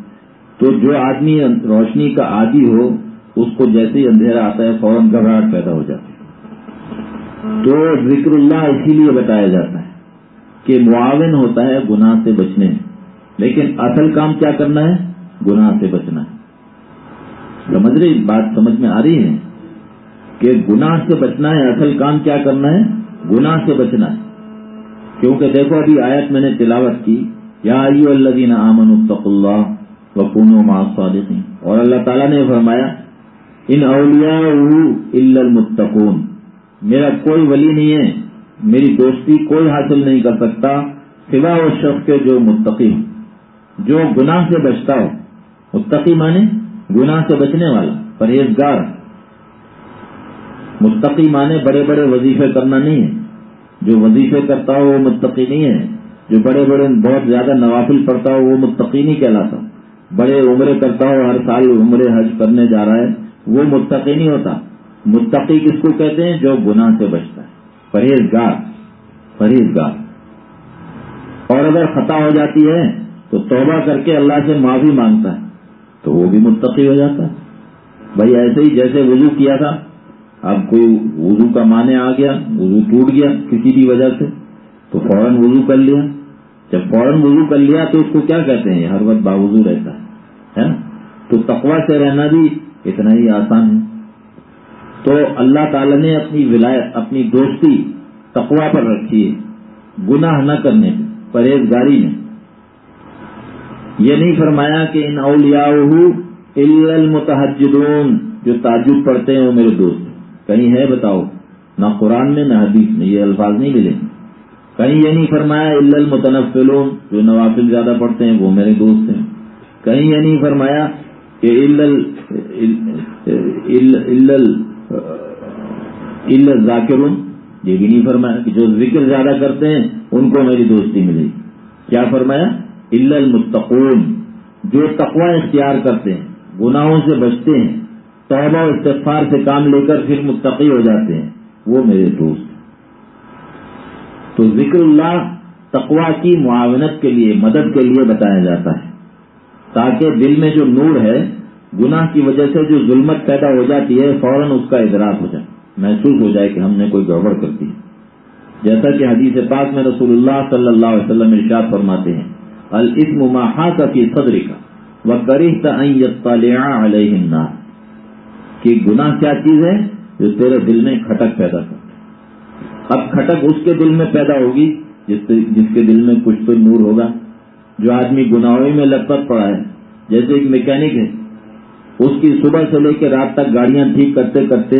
تو جو آدمی روشنی کا عادی ہو، اس کو جیسے ہی اندھیرا آتا ہے، فوراً گھبراہٹ پیدا ہو جاتی ہے۔ تو ذکر اللہ اسی لیے بتایا جاتا ہے کہ معاون ہوتا ہے گناہ سے بچنے میں۔ لیکن اصل کام کیا کرنا ہے؟ گناہ سے بچنا ہے۔ سمجھ رہی بات سمجھ میں آ رہی ہے کہ گناہ سے بچنا ہے، اصل کام کیا کرنا ہے؟ گناہ سے بچنا ہے۔ کیونکہ دیکھو، ابھی آیت میں نے تلاوت کی، یا اللہ آمن اللہ وقون و صادقین اور اللہ تعالیٰ نے فرمایا ان اولیا المتقون۔ میرا کوئی ولی نہیں ہے، میری دوستی کوئی حاصل نہیں کر سکتا سوا اس شخص کے جو متقی جو گناہ سے بچتا ہو۔ متقی مانے گناہ سے بچنے والا، پرہیزگار۔ متقی مانے بڑے بڑے وظیفے کرنا نہیں ہے۔ جو وظیفے کرتا ہو وہ متقی نہیں ہے، جو بڑے بڑے بہت زیادہ نوافل پڑتا ہو وہ متقی نہیں کہلاتا۔ بڑے عمرے کرتا ہو ہر سال عمرے حج کرنے جا رہا ہے، وہ متقی نہیں ہوتا۔ متقی کس کو کہتے ہیں؟ جو گناہ سے بچتا ہے۔ پرہیزگار پرہیزگار۔ اور اگر خطا ہو جاتی ہے، تو توبہ کر کے اللہ سے معافی مانگتا ہے، تو وہ بھی متقی ہو جاتا ہے۔ بھائی، ایسے ہی جیسے وضو کیا تھا، اب کوئی وضو کا معنی آ گیا، وضو ٹوٹ گیا کسی بھی وجہ سے، تو فوراً وضو کر لیا۔ جب فوراً وضو کر لیا، تو اس کو کیا کہتے ہیں؟ ہر وقت باوضو رہتا ہے۔ تو تقوا سے رہنا بھی اتنا ہی آسان ہے۔ تو اللہ تعالی نے اپنی ولایت، اپنی دوستی تقوا پر رکھی ہے۔ گناہ نہ کرنے میں، پرہیزگاری میں۔ یہ نہیں فرمایا کہ ان اولیا المتحجدون، جو تعجب پڑھتے ہیں وہ میرے دوست کہیں ہے بتاؤ، نہ قرآن میں، نہ حدیث میں یہ الفاظ نہیں ملے۔ کہیں یہ نہیں فرمایا المتنفلون، جو نوافل زیادہ پڑھتے ہیں وہ میرے دوست ہیں۔ کہیں یہ نہیں فرمایا کہ ذاکرون۔ یہ بھی نہیں فرمایا کہ جو ذکر زیادہ کرتے ہیں، ان کو میری دوستی ملے گی کیا فرمایا؟ المتقون جو تقوی اختیار کرتے ہیں، گناہوں سے بچتے ہیں، توبہ و استغفار سے کام لے کر پھر متقی ہو جاتے ہیں، وہ میرے دوست تو ذکر اللہ تقوا کی معاونت کے لیے، مدد کے لیے بتایا جاتا ہے۔ تاکہ دل میں جو نور ہے، گناہ کی وجہ سے جو ظلمت پیدا ہو جاتی ہے، فوراً اس کا ادراک ہو جائے۔ محسوس ہو جائے کہ ہم نے کوئی گڑبڑ کر دی۔ جیسا کہ حدیث پاک میں رسول اللہ صلی اللہ علیہ وسلم ارشاد فرماتے ہیں، الاسم ما حاک فی صدری کا وہ کریتا علیہ الناس کہ گناہ کیا چیز ہے؟ جو تیرے دل میں کھٹک پیدا کر اب کھٹک اس کے دل میں پیدا ہوگی جس جس کے دل میں کچھ تو نور ہوگا۔ جو آدمی گناہوں میں لگ پڑا ہے، جیسے ایک میکینک ہے۔ اس کی صبح سے لے کے رات تک گاڑیاں ٹھیک کرتے کرتے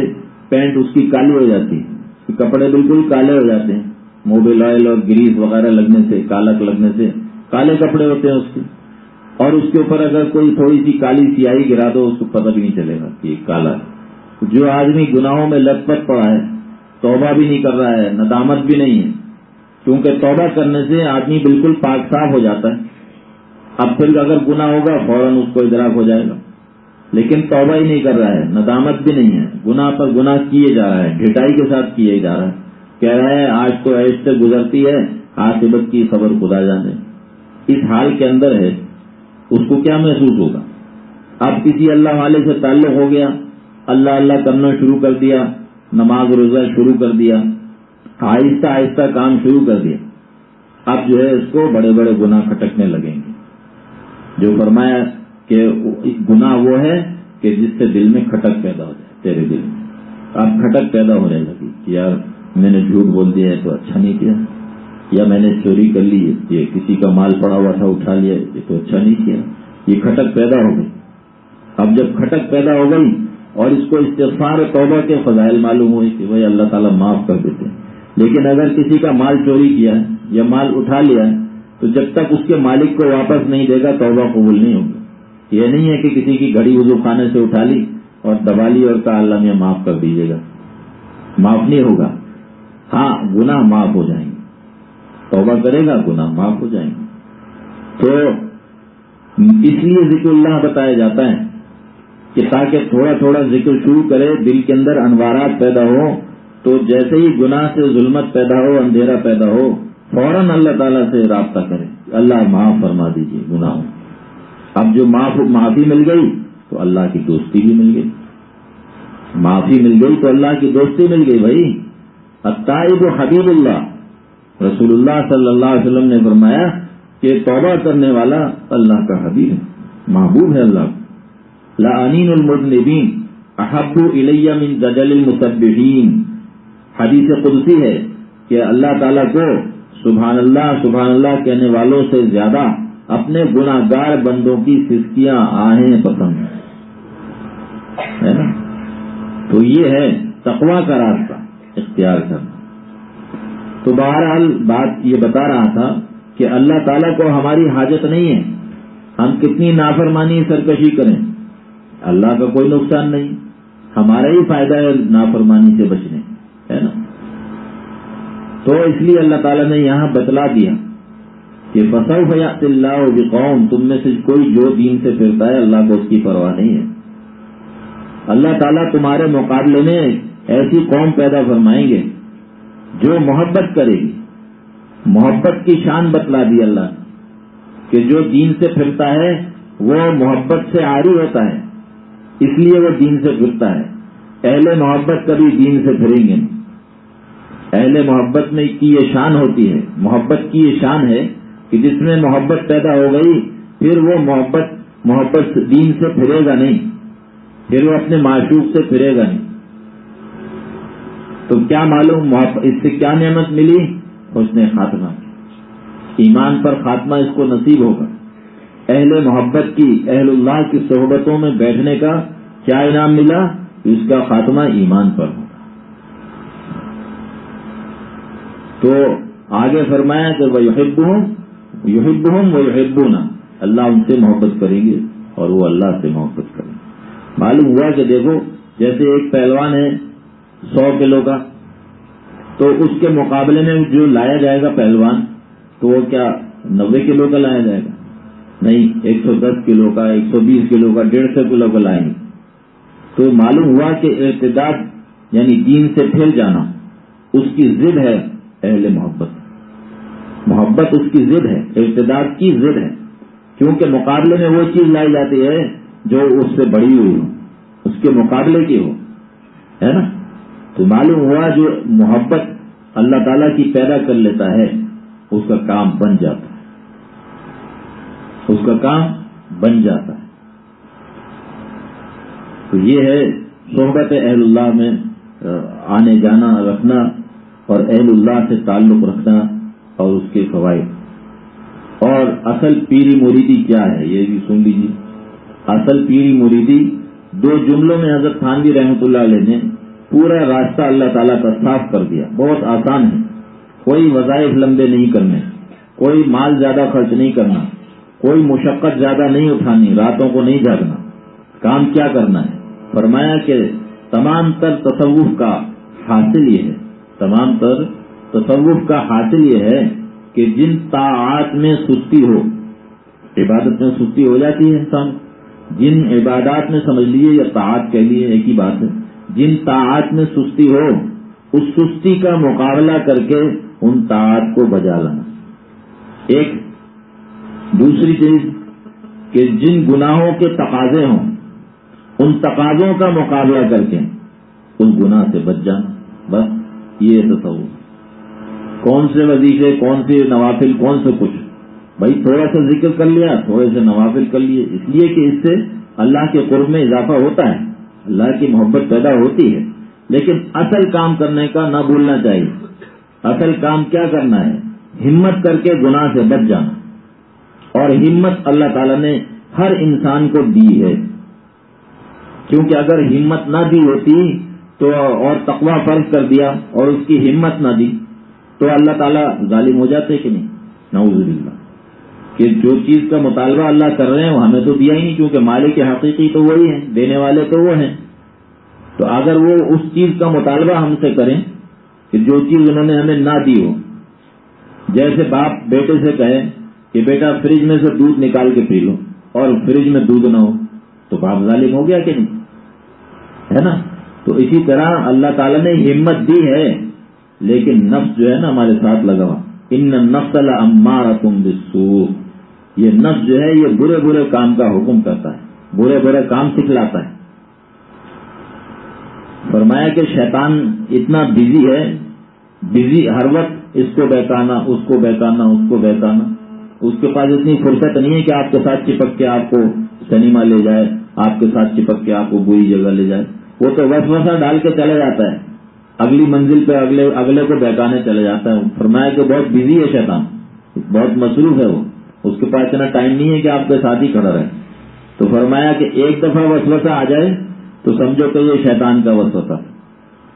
پینٹ اس کی کالی ہو جاتی ہے کپڑے بالکل کالے ہو جاتے ہیں۔ موبائل آئل اور گریس وغیرہ لگنے سے، کالک لگنے سے کالے کپڑے ہوتے ہیں اس کے۔ اور اس کے اوپر اگر کوئی تھوڑی سی کالی سیاہی گرا دو، اس کو پتہ بھی نہیں چلے گا کہ کالا جو آدمی گناہوں میں لت پت پڑا ہے، توبہ بھی نہیں کر رہا ہے، ندامت بھی نہیں ہے۔ کیونکہ توبہ کرنے سے آدمی بالکل پاک صاف ہو جاتا ہے۔ اب پھر اگر گنا ہوگا، فوراً اس کو ادراک ہو جائے گا۔ لیکن توبہ ہی نہیں کر رہا ہے، ندامت بھی نہیں ہے۔ گنا پر گنا کیے جا رہا ہے، ڈھٹائی کے ساتھ کیے جا رہا ہے۔ کہہ رہا ہے، آج تو ایش سے گزرتی ہے آصبت کی خبر خدا جانے۔ اس حال کے اندر ہے، اس کو کیا محسوس ہوگا؟ اب کسی اللہ والے سے تعلق ہو گیا، اللہ اللہ کرنا شروع کر دیا، نماز روزہ شروع کر دیا، آہستہ آہستہ کام شروع کر دیا۔ اب جو ہے، اس کو بڑے بڑے گنا کھٹکنے لگیں گے۔ جو فرمایا کہ گنا وہ ہے کہ جس سے دل میں کھٹک پیدا ہو جائے، تیرے دل میں۔ اب کھٹک پیدا ہونے لگی کہ یار میں نے جھوٹ بول دیا ہے تو اچھا نہیں کیا؟ یا میں نے چوری کر لی یہ کسی کا مال پڑا ہوا تھا، اٹھا لیا یہ تو اچھا نہیں کیا۔ یہ کھٹک پیدا ہو گئی۔ اب جب کھٹک پیدا ہو گئی اور اس کو استفار توبہ کے فضائل معلوم ہوئی کہ بھائی اللہ تعالیٰ معاف کر دیتے لیکن اگر کسی کا مال چوری کیا ہے یا مال اٹھا لیا ہے تو جب تک اس کے مالک کو واپس نہیں دے گا توبہ قبول نہیں ہوگا۔ یہ نہیں ہے کہ کسی کی گھڑی وضو خانے سے اٹھا لی اور دبا لی اور کہا اللہ میں معاف کر دیجیے گا۔ معاف نہیں ہوگا۔ ہاں گناہ معاف ہو جائیں گے۔ توبہ کرے گا، گناہ معاف ہو جائیں گے۔ تو اس لیے ذکر اللہ بتایا جاتا ہے کہ تاکہ تھوڑا تھوڑا ذکر شروع کرے، دل کے اندر انوارات پیدا ہو تو جیسے ہی گناہ سے ظلمت پیدا ہو، اندھیرا پیدا ہو فوراً اللہ تعالیٰ سے رابطہ کرے اللہ معاف فرما دیجیے گناہوں اب جو معاف معافی مل گئی تو اللہ کی دوستی بھی مل گئی۔ معافی مل گئی تو اللہ کی دوستی مل گئی بھائی۔ اتائب حبیب اللہ۔ رسول اللہ صلی اللہ علیہ وسلم نے فرمایا کہ توبہ کرنے والا اللہ کا حبیب ہے محبوب ہے اللہ۔ لعنین المدنبین احب الیہ من دجل المصبحین حدیث قدسی ہے کہ اللہ تعالیٰ کو سبحان اللہ سبحان اللہ کہنے والوں سے زیادہ اپنے گناگار بندوں کی سسکیاں آہیں پسند ہے نا؟ تو یہ ہے تقوا کا راستہ، اختیار کرنا۔ تو بہرحال بات یہ بتا رہا تھا کہ اللہ تعالیٰ کو ہماری حاجت نہیں ہے۔ ہم کتنی نافرمانی سرکشی کریں۔ اللہ کا کوئی نقصان نہیں، ہمارا ہی فائدہ ہے نافرمانی سے بچنے، ہے نا؟ تو اس لیے اللہ تعالیٰ نے یہاں بتلا دیا کہ فصو فیات اللہ قوم تم میں سے کوئی جو دین سے پھرتا ہے، اللہ کو اس کی پرواہ نہیں ہے۔ اللہ تعالیٰ تمہارے مقابلے میں ایسی قوم پیدا فرمائیں گے جو محبت کرے گی۔ محبت کی شان بتلا دی اللہ کہ جو دین سے پھرتا ہے، وہ محبت سے آری ہوتا ہے۔ اس لیے وہ دین سے پھرتا ہے۔ اہل محبت کبھی دین سے پھریں گے۔ نہیں اہل محبت میں کی یہ شان ہوتی ہے، محبت کی یہ شان ہے کہ جس میں محبت پیدا ہو گئی، پھر وہ محبت محبت دین سے پھرے گا نہیں، پھر وہ اپنے معشوق سے پھرے گا نہیں۔ تو کیا معلوم اس سے کیا نعمت ملی؟ اس نے خاتمہ ایمان پر خاتمہ اس کو نصیب ہوگا۔ اہل محبت کی، اہل اللہ کی صحبتوں میں بیٹھنے کا کیا انعام ملا؟ اس کا خاتمہ ایمان پر ہوگا تو آگے فرمایا کہ وہ یحب ہوں یحب ہوں وہ یحب اللہ ان سے محبت کریں گے اور وہ اللہ سے محبت کریں گے۔ معلوم ہوا کہ دیکھو، جیسے ایک پہلوان ہے سو کلو کا، تو اس کے مقابلے میں جو لایا جائے گا پہلوان، تو وہ کیا نبے کلو کا لایا جائے گا؟ نہیں، ایک سو دس کلو کا، ایک سو بیس کلو کا، ڈیڑھ سو کلو کا لائیں گے۔ تو معلوم ہوا کہ ارتداد یعنی دین سے پھیل جانا، اس کی ضد ہے اہل محبت۔ محبت اس کی ضد ہے ارتداد کی ضد ہے، کیونکہ مقابلے میں وہ چیز لائی جاتی ہے جو اس سے بڑی ہوئی ہو، اس کے مقابلے کی ہو، ہے نا؟ تو معلوم ہوا جو محبت اللہ تعالی کی پیدا کر لیتا ہے، اس کا کام بن جاتا ہے۔ اس کا کام بن جاتا ہے۔ تو یہ ہے صحبت اہل اللہ میں آنے جانا، رکھنا اور اہل اللہ سے تعلق رکھنا اور اس کے فوائد۔ اور اصل پیری مریدی کیا ہے؟ یہ بھی سن لیجیے اصل پیری مریدی دو جملوں میں حضرت خانوی رحمۃ اللہ علیہ نے پورا راستہ اللہ تعالیٰ کا صاف کر دیا۔ بہت آسان ہے۔ کوئی وظائف لمبے نہیں کرنے، کوئی مال زیادہ خرچ نہیں کرنا، کوئی مشقت زیادہ نہیں اٹھانی، راتوں کو نہیں جاگنا۔ کام کیا کرنا ہے؟ فرمایا کہ تمام تر تصوف کا حاصل یہ ہے۔ تمام تر تصوف کا حاصل یہ ہے کہ جن طاعات میں سستی ہو، عبادت میں سستی ہو جاتی ہے انسان، جن عبادات میں سمجھ لیے یا طاعت کہہ لیے ایک ہی بات ہے، جن طاعات میں سستی ہو، اس سستی کا مقابلہ کر کے ان طاعت کو بجا لانا۔ ایک، دوسری چیز، کہ جن گناہوں کے تقاضے ہوں، ان تقاضوں کا مقابلہ کر کے اس گناہ سے بچ جانا، بس۔ یہ تصور۔ کون سے وظیفے، کون سے نوافل، کون سے کچھ؟ بھائی تھوڑا سا ذکر کر لیا، تھوڑے سے نوافل کر لیے۔ اس لیے کہ اس سے اللہ کے قرب میں اضافہ ہوتا ہے۔ اللہ کی محبت پیدا ہوتی ہے۔ لیکن اصل کام کرنے کا نہ بھولنا چاہیے۔ اصل کام کیا کرنا ہے؟ ہمت کر کے گناہ سے بچ جانا۔ اور ہمت اللہ تعالی نے ہر انسان کو دی ہے۔ کیونکہ اگر ہمت نہ دی ہوتی تو اور تقوا فرض کر دیا اور اس کی ہمت نہ دی، تو اللہ تعالیٰ ظالم ہو جاتے کہ نہیں؟ نعوذ باللہ۔ کہ جو چیز کا مطالبہ اللہ کر رہے ہیں، وہ ہمیں تو دیا ہی نہیں، کیونکہ مالک حقیقی تو وہی ہیں، دینے والے تو وہ ہیں۔ تو اگر وہ اس چیز کا مطالبہ ہم سے کریں کہ جو چیز انہوں نے ہمیں نہ دی ہو، جیسے باپ بیٹے سے کہے کہ بیٹا فریج میں سے دودھ نکال کے پی لو اور فریج میں دودھ نہ ہو، تو باپ ظالم ہو گیا کہ نہیں؟ ہے نا؟ تو اسی طرح اللہ تعالیٰ نے ہمت دی ہے، لیکن نفس جو ہے نا ہمارے ساتھ لگا ان نفس امار تم یہ نفس جو ہے، یہ برے برے کام کا حکم کرتا ہے، برے برے کام سکھلاتا ہے۔ فرمایا کہ شیطان اتنا بزی ہے بزی ہر وقت اس کو بہتانا اس کو بہتانا اس کو بہتانا اس کے پاس اتنی فرصت نہیں ہے کہ آپ کے ساتھ چپک کے آپ کو سنیما لے جائے، آپ کے ساتھ چپک کے آپ کو بری جگہ لے جائے۔ وہ تو وس وسا ڈال کے چلے جاتا ہے۔ اگلی منزل پہ اگلے اگلے کو بہکانے چلے جاتا ہے۔ فرمایا کہ بہت بزی ہے شیطان۔ بہت مصروف ہے وہ۔ اس کے پاس اتنا ٹائم نہیں ہے کہ آپ کے ساتھ ہی کھڑا رہے۔ تو فرمایا کہ ایک دفعہ وسوسہ آ جائے تو سمجھو کہ یہ شیطان کا وسوسہ۔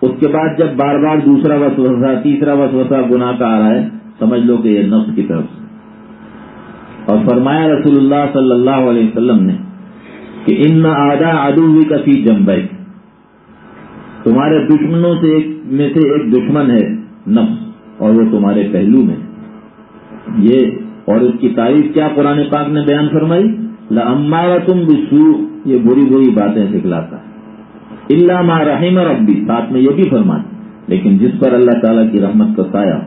اس کے بعد جب بار بار دوسرا وسوسہ، تیسرا وسوسہ گناہ کا آ رہا ہے، سمجھ لو کہ یہ نفس کی طرف سے۔ اور فرمایا رسول اللہ صلی اللہ علیہ وسلم نے کہ ان آدھا ادوی کا فی جمبئی تمہارے دشمنوں سے ایک میں سے ایک دشمن ہے، نفس، اور وہ تمہارے پہلو میں یہ اور اس کی تعریف کیا قرآن پاک نے بیان فرمائی؟ لمارا تم بسو یہ بری بری باتیں سکھلاتا ہے۔ اللہ ما رحیم ربی ساتھ میں یہ بھی فرمائے لیکن جس پر اللہ تعالیٰ کی رحمت کا سایہ،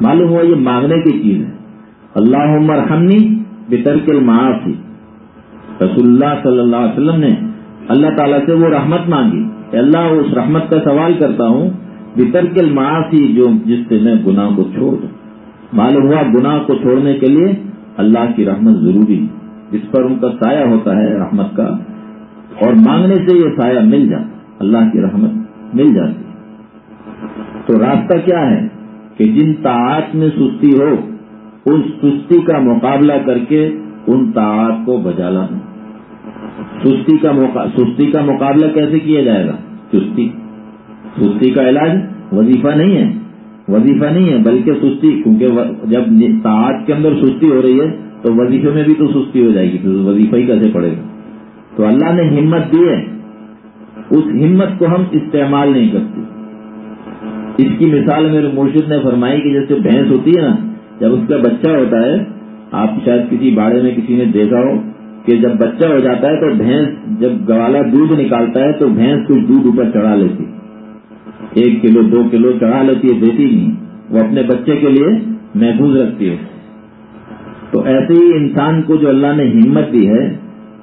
معلوم ہوا یہ مانگنے کی چیز ہے۔ اللہ عمر ہمنی بترک المعافی رسول اللہ صلی اللہ علیہ وسلم نے اللہ تعالیٰ سے وہ رحمت مانگی۔ اللہ اس رحمت کا سوال کرتا ہوں بتر کے معاشی جو جس سے میں گناہ کو چھوڑ دوں۔ معلوم ہوا گناہ کو چھوڑنے کے لیے اللہ کی رحمت ضروری جس پر ان کا سایہ ہوتا ہے رحمت کا، اور مانگنے سے یہ سایہ مل جاتا اللہ کی رحمت مل جاتی تو راستہ کیا ہے؟ کہ جن طاعت میں سستی ہو، اس سستی کا مقابلہ کر کے ان طاعت کو بجا لانا سستی کا سستی کا مقابلہ کیسے کیا جائے گا؟ سستی. سستی کا علاج وظیفہ نہیں ہے. وظیفہ نہیں ہے، بلکہ سستی، کیونکہ جب تعات کے اندر سستی ہو رہی ہے، تو وظیفے میں بھی تو سستی ہو جائے گی، تو وظیفہ ہی کیسے پڑے گا؟ تو اللہ نے ہمت دی ہے۔ اس ہمت کو ہم استعمال نہیں کرتے۔ اس کی مثال میرے مرشد نے فرمائی کہ جیسے بھینس ہوتی ہے نا، جب اس کا بچہ ہوتا ہے، آپ شاید کسی باڑے میں کسی نے دیکھا ہو کہ جب بچہ ہو جاتا ہے تو بھینس جب گوالا دودھ نکالتا ہے تو بھینس کچھ دودھ اوپر چڑھا لیتی ایک کلو، دو کلو چڑھا لیتی ہے، دیتی نہیں۔ وہ اپنے بچے کے لیے محفوظ رکھتی ہے۔ تو ایسے ہی انسان کو جو اللہ نے ہمت دی ہے،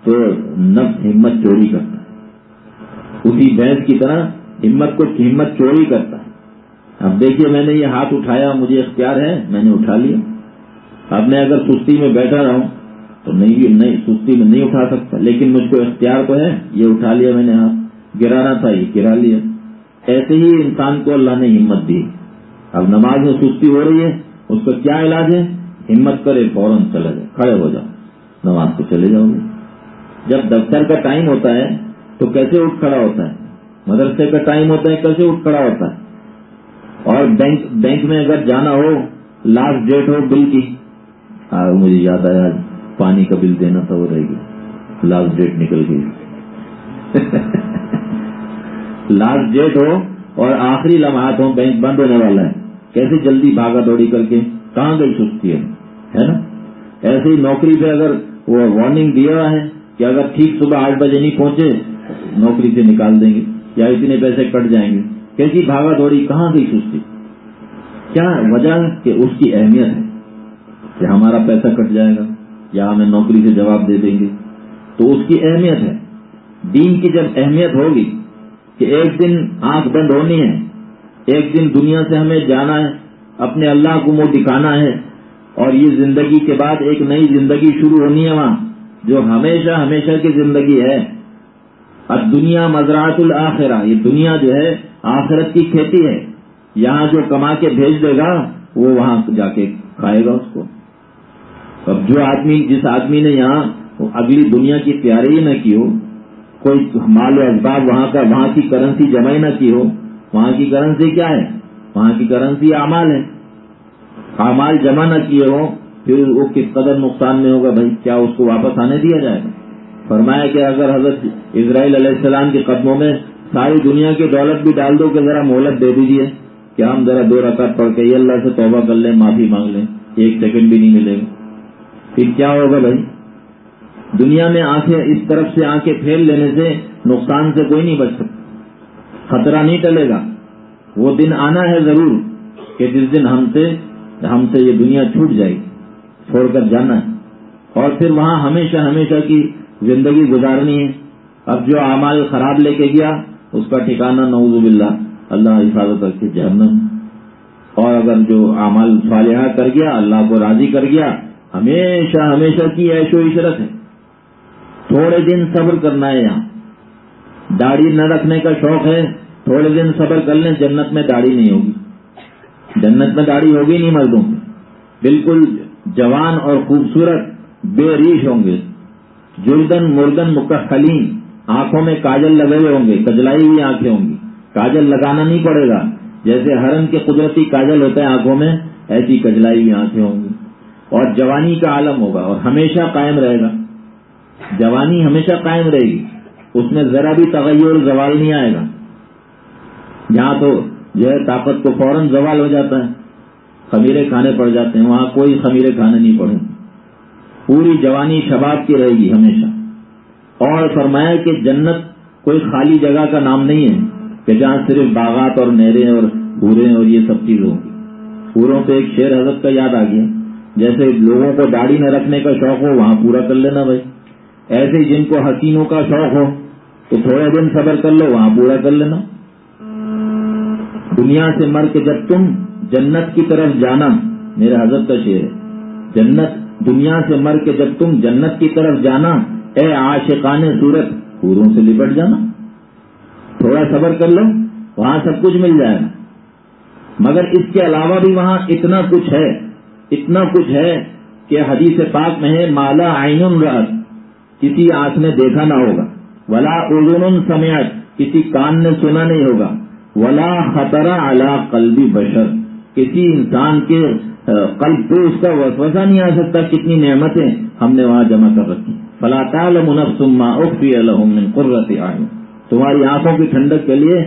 تو نفس ہمت چوری کرتا ہے۔ اسی بھینس کی طرح ہمت کو ہمت چوری کرتا ہے۔ اب دیکھیے، میں نے یہ ہاتھ اٹھایا، مجھے اختیار ہے، میں نے اٹھا لیا۔ اب میں اگر سستی میں بیٹھا رہا ہوں تو نہیں نہیں، سستی میں نہیں اٹھا سکتا۔ لیکن مجھ کو اختیار تو ہے۔ یہ اٹھا لیا میں نے ہاتھ۔ گرانا تھا یہ، گرا لیا۔ ایسے ہی انسان کو اللہ نے ہمت دی۔ اب نماز میں سستی ہو رہی ہے، اس کا کیا علاج ہے؟ ہمت کرے، فوراً چلا جائے کھڑے ہو جاؤ۔ نماز کو چلے جاؤ گے۔ جب دفتر کا ٹائم ہوتا ہے، تو کیسے اٹھ کھڑا ہوتا ہے؟ مدرسے کا ٹائم ہوتا ہے، کیسے اٹھ کھڑا ہوتا ہے؟ اور بینک بینک میں اگر جانا ہو لاسٹ ڈیٹ ہو بل کی۔ مجھے یاد آیا پانی کا بل دینا تھا وہ رہے گی لاسٹ ڈیٹ نکل گئی۔ لاسٹ ڈیٹ ہو اور آخری لمحات ہوں، بینک بند ہونے والا ہے۔ کیسے جلدی بھاگا دوڑی کر کے؟ کہاں گئی سستی ہے؟ نا؟ ایسے ہی نوکری پہ اگر وہ وارننگ دیا ہے کہ اگر ٹھیک صبح آٹھ بجے نہیں پہنچے، نوکری سے نکال دیں گے یا اتنے پیسے کٹ جائیں گے۔ کیسی بھاگا دوڑی، کہاں گئی سستی؟ کیا وجہ کہ اس کی اہمیت ہے کہ ہمارا پیسہ کٹ جائے گا؟ یا ہمیں نوکری سے جواب دے دیں گے۔ تو اس کی اہمیت ہے۔ دین کی جب اہمیت ہوگی کہ ایک دن آنکھ بند ہونی ہے، ایک دن دنیا سے ہمیں جانا ہے، اپنے اللہ کو منہ دکھانا ہے، اور یہ زندگی کے بعد ایک نئی زندگی شروع ہونی ہے وہاں، جو ہمیشہ ہمیشہ کی زندگی ہے۔ اب دنیا مزرات الآخرہ یہ دنیا جو ہے، آخرت کی کھیتی ہے۔ یہاں جو کما کے بھیج دے گا، وہ وہاں جا کے کھائے گا اس کو۔ اب جو آدمی جس آدمی نے یہاں اگلی دنیا کی تیاری ہی نہ کی ہو، کوئی مال و اسباب وہاں کا، وہاں کی کرنسی جمع ہی نہ کی ہو، وہاں کی کرنسی کیا ہے؟ وہاں کی کرنسی اعمال ہے اعمال جمع نہ کیے ہو پھر وہ کس قدر نقصان میں ہوگا بھائی؟ کیا اس کو واپس آنے دیا جائے گا؟ فرمایا کہ اگر حضرت اسرائیل علیہ السلام کے قدموں میں ساری دنیا کی دولت بھی ڈال دو کہ ذرا مہلت دے دیجیے کہ ہم ذرا دو رکعت پڑھ کے یہ اللہ سے توبہ کر لیں، معافی مانگ لیں، ایک سیکنڈ بھی نہیں ملے گا۔ پھر کیا ہوگا بھائی؟ دنیا میں آنکھیں اس طرف سے آنکھیں پھیل لینے سے نقصان سے کوئی نہیں بچ سکتا۔ خطرہ نہیں ٹلے گا۔ وہ دن آنا ہے ضرور کہ جس دن ہم سے ہم سے یہ دنیا چھوٹ جائے گی، چھوڑ کر جانا ہے۔ اور پھر وہاں ہمیشہ ہمیشہ کی زندگی گزارنی ہے۔ اب جو اعمال خراب لے کے گیا، اس کا ٹھکانا نعوذ باللہ، اللہ حفاظت کر کے جہنم۔ اور اگر جو اعمال صالحہ کر گیا، اللہ کو راضی کر گیا ہمیشہ ہمیشہ کی ایش و عشرت ہے۔ تھوڑے دن صبر کرنا ہے یہاں۔ داڑھی نہ رکھنے کا شوق ہے، تھوڑے دن صبر کر لیں، جنت میں داڑھی نہیں ہوگی۔ جنت میں داڑھی ہوگی نہیں مردوں بالکل جوان اور خوبصورت بے ریش ہوں گے۔ جلدن مردن مکحلین، آنکھوں میں کاجل لگے ہوئے ہوں گے، کجلائی ہوئی آنکھیں ہوں گی۔ کاجل لگانا نہیں پڑے گا۔ جیسے ہرن کے قدرتی کاجل ہوتے ہیں آنکھوں میں، ایسی کجلائی ہوئی آنکھیں ہوں گی۔ اور جوانی کا عالم ہوگا اور ہمیشہ قائم رہے گا۔ جوانی ہمیشہ قائم رہے گی۔ اس میں ذرا بھی تغیر زوال نہیں آئے گا۔ جہاں تو جو ہے طاقت کو فوراً زوال ہو جاتا ہے۔ خمیرے کھانے پڑ جاتے ہیں، وہاں کوئی خمیرے کھانے نہیں پڑیں پوری جوانی شباب کی رہے گی ہمیشہ۔ اور فرمایا کہ جنت کوئی خالی جگہ کا نام نہیں ہے کہ جہاں صرف باغات اور نہریں اور بھورے اور یہ سب چیز ہوں۔ گی پوروں پہ ایک شیر حضرت کا یاد آ گیا۔ جیسے لوگوں کو داڑھی نہ رکھنے کا شوق ہو، وہاں پورا کر لینا بھائی۔ ایسے جن کو حسینوں کا شوق ہو، تو تھوڑے دن صبر کر لو، وہاں پورا کر لینا۔ دنیا سے مر کے جب تم جنت کی طرف جانا، میرے حضرت کا شعر ہے۔ جنت، دنیا سے مر کے جب تم جنت کی طرف جانا، اے عاشقان صورت پوروں سے لپٹ جانا۔ تھوڑا صبر کر لو، وہاں سب کچھ مل جائے گا۔ مگر اس کے علاوہ بھی وہاں اتنا کچھ ہے۔ اتنا کچھ ہے کہ حدیث پاک میں ہے، مالا آئین رات کسی آنکھ نے دیکھا نہ ہوگا۔ ولا اردون سمیت کسی کان نے سنا نہیں ہوگا۔ ولا خطرہ اللہ قلبی بشر، کسی انسان کے قلب پہ اس کا وسوسہ نہیں آ سکتا کتنی نعمتیں ہم نے وہاں جمع کر رکھی۔ فلا منفسما اخفی الحم قرت آئے تمہاری آنکھوں کی ٹھنڈک کے لیے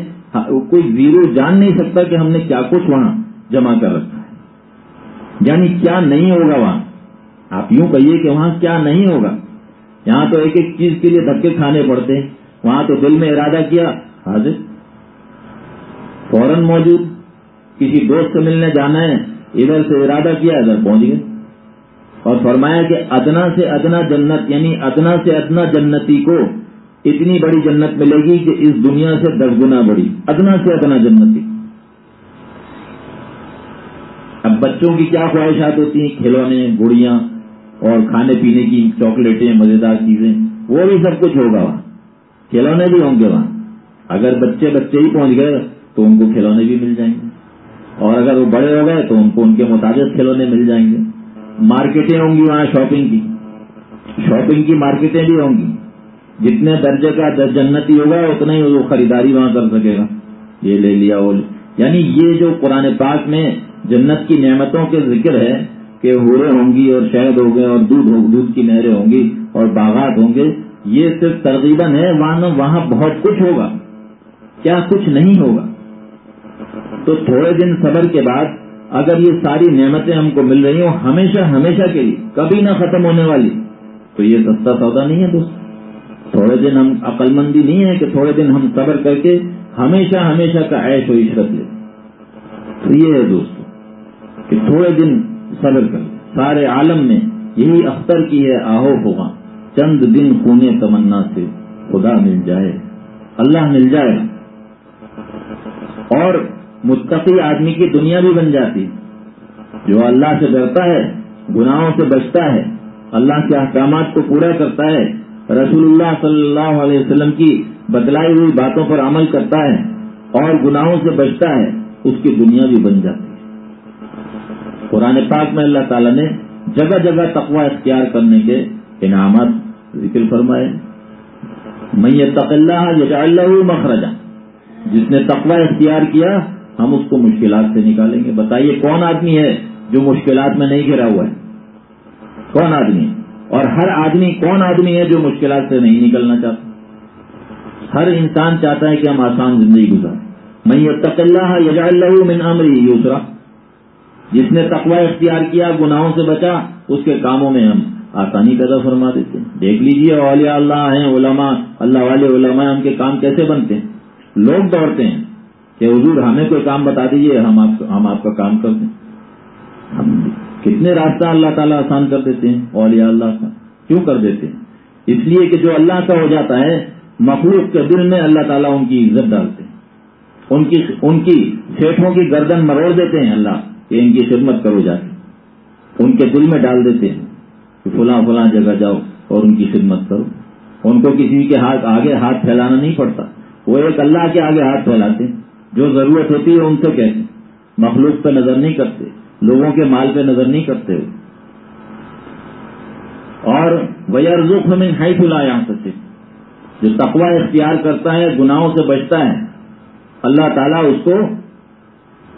کوئی زیرو جان نہیں سکتا کہ ہم نے کیا کچھ وہاں جمع کر رکھا۔ یعنی کیا نہیں ہوگا وہاں؟ آپ یوں کہیے کہ وہاں کیا نہیں ہوگا؟ یہاں تو ایک ایک چیز کے لیے دھکے کھانے پڑتے ہیں۔ وہاں تو دل میں ارادہ کیا۔ حاضر۔ فوراً موجود۔ کسی دوست سے ملنے جانا ہے۔ ادھر سے ارادہ کیا، ادھر پہنچ گئے۔ اور فرمایا کہ ادنا سے ادنا جنت یعنی ادنا سے ادنا جنتی کو اتنی بڑی جنت ملے گی کہ اس دنیا سے دس گنا بڑی۔ ادنا سے ادنا جنتی۔ اب بچوں کی کیا خواہشات ہوتی ہیں؟ کھلونے، گڑیاں اور کھانے پینے کی چاکلیٹیں، مزیدار چیزیں، وہ بھی سب کچھ ہوگا وہاں۔ کھلونے بھی ہوں گے وہاں۔ اگر بچے بچے ہی پہنچ گئے تو ان کو کھلونے بھی مل جائیں گے۔ اور اگر وہ بڑے ہو گئے تو ان کو ان کے مطابق کھلونے مل جائیں گے۔ مارکیٹیں ہوں گی وہاں شاپنگ کی۔ شاپنگ کی مارکیٹیں بھی ہوں گی۔ جتنے درجے کا جنتی ہوگا، اتنا ہی وہ خریداری وہاں کر سکے گا۔ یہ لے لیا وہ۔ یعنی یہ جو قرآن پاک میں جنت کی نعمتوں کے ذکر ہے کہ ہورے ہوں گی اور شہد ہو گئے اور دودھ دودھ کی نہریں ہوں گی اور باغات ہوں گے، یہ صرف ترغیباً ہے، وہاں وہاں بہت کچھ ہوگا۔ کیا کچھ نہیں ہوگا؟ تو تھوڑے دن صبر کے بعد اگر یہ ساری نعمتیں ہم کو مل رہی ہوں ہمیشہ ہمیشہ کے لیے، کبھی نہ ختم ہونے والی، تو یہ سستا سودا نہیں ہے دوست۔ تھوڑے دن ہم عقل مندی نہیں ہے کہ تھوڑے دن ہم صبر کر کے ہمیشہ ہمیشہ کا عیش و عشرت لیں۔ تو یہ ہے دوست۔ کہ تھوڑے دن صبر کر۔ سارے عالم میں یہی اختر کی ہے، آہو ہوگا چند دن خونے تمنا سے خدا مل جائے۔ اللہ مل جائے۔ اور مستقی آدمی کی دنیا بھی بن جاتی۔ جو اللہ سے ڈرتا ہے، گناہوں سے بچتا ہے، اللہ کے احکامات کو پورا کرتا ہے، رسول اللہ صلی اللہ علیہ وسلم کی بتلائی ہوئی باتوں پر عمل کرتا ہے اور گناہوں سے بچتا ہے، اس کی دنیا بھی بن جاتی۔ ہے قرآن پاک میں اللہ تعالیٰ نے جگہ جگہ تقوی اختیار کرنے کے انعامات ذکر فرمائے. میں یہ تقلّہ اللہ مخرجہ جس نے تقوی اختیار کیا، ہم اس کو مشکلات سے نکالیں گے. بتائیے کون آدمی ہے جو مشکلات میں نہیں گھرا ہوا ہے؟ کون آدمی اور ہر آدمی کون آدمی ہے جو مشکلات سے نہیں نکلنا چاہتا؟ ہر انسان چاہتا ہے کہ ہم آسان زندگی گزاریں. میں یہ اللہ یجا اللہ من امری یوسرا جس نے تقوی اختیار کیا، گناہوں سے بچا، اس کے کاموں میں ہم آسانی پیدا فرما دیتے ہیں۔ دیکھ لیجیے اولیاء اللہ ہیں، علماء، اللہ والے علماء ہم کے کام کیسے بنتے ہیں؟ لوگ دوڑتے ہیں کہ حضور ہمیں کوئی کام بتا دیجیے ہم آپ کا کام کر دیں۔ ہم کتنے راستہ اللہ تعالیٰ آسان کر دیتے ہیں، اولیاء اللہ کا۔ کیوں کر دیتے ہیں؟ اس لیے کہ جو اللہ کا ہو جاتا ہے، مخلوق کے دل میں اللہ تعالیٰ ان کی عزت ڈالتے ہیں۔ ان کی ان کی سیٹھوں کی گردن مروڑ دیتے ہیں اللہ۔ کہ ان کی خدمت کرو جا کے ان کے دل میں ڈال دیتے ہیں کہ فلاں فلاں جگہ جاؤ اور ان کی خدمت کرو۔ ان کو کسی کے ہاتھ آگے ہاتھ پھیلانا نہیں پڑتا۔ وہ ایک اللہ کے آگے ہاتھ پھیلاتے جو ضرورت ہوتی ہے ان سے کہتے مخلوق پہ نظر نہیں کرتے، لوگوں کے مال پہ نظر نہیں کرتے۔ ہو اور ویرزوخ ہمیں ہائی پھلا یہاں سکتے جو تقوی اختیار کرتا ہے، گناہوں سے بچتا ہے، اللہ تعالیٰ اس کو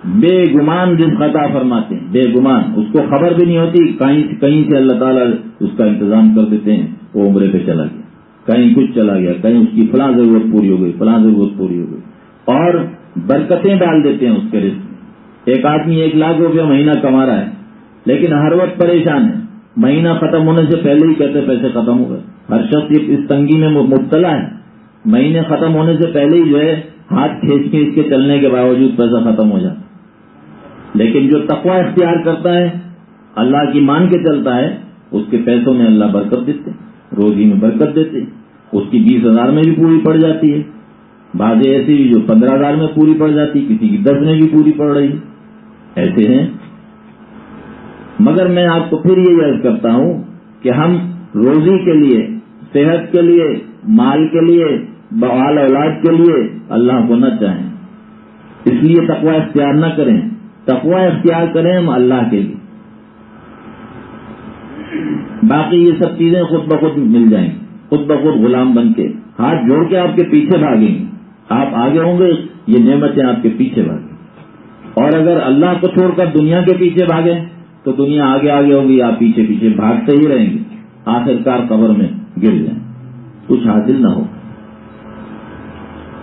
بے گمان جن خطا فرماتے ہیں بے گمان اس کو خبر بھی نہیں ہوتی، کہیں کہیں سے اللہ تعالیٰ اس کا انتظام کر دیتے ہیں، وہ عمرے پہ چلا گیا۔ کہیں کچھ چلا گیا، کہیں اس کی فلاں ضرورت پوری ہو گئی، فلاں ضرورت پوری ہو گئی۔ اور برکتیں ڈال دیتے ہیں اس کے رشتے ایک آدمی ایک لاکھ روپیہ مہینہ کما رہا ہے، لیکن ہر وقت پریشان ہے۔ مہینہ ختم ہونے سے پہلے ہی کہتے پیسے ختم ہو گئے۔ ہر شخص اس تنگی میں مبتلا ہے۔ مہینے ختم ہونے سے پہلے ہی جو ہے، ہاتھ کھینچ کے اس کے چلنے کے باوجود پیسہ ختم ہو جاتا لیکن جو تقوا اختیار کرتا ہے، اللہ کی مان کے چلتا ہے، اس کے پیسوں میں اللہ برکت دیتے روزی میں برکت دیتے اس کی بیس ہزار میں بھی پوری پڑ جاتی ہے۔ بعض ایسی جو پندرہ ہزار میں پوری پڑ جاتی، کسی کی دس میں بھی پوری پڑ رہی۔ ایسے ہیں۔ مگر میں آپ کو پھر یہ یاد کرتا ہوں کہ ہم روزی کے لیے، صحت کے لیے، مال کے لیے بوال اولاد کے لیے اللہ کو نہ چاہیں۔ اس لیے تقوا اختیار نہ کریں۔ تقوا اختیار کریں ہم اللہ کے لیے۔ باقی یہ سب چیزیں خود بخود مل جائیں۔ خود بخود غلام بن کے ہاتھ جوڑ کے آپ کے پیچھے بھاگیں۔ گے آپ آگے ہوں گے، یہ نعمتیں آپ کے پیچھے بھاگیں۔ اور اگر اللہ کو چھوڑ کر دنیا کے پیچھے بھاگے تو دنیا آگے آگے ہوگی آپ پیچھے پیچھے بھاگتے ہی رہیں گے۔ آخرکار قبر میں گر جائیں۔ کچھ حاصل نہ ہو۔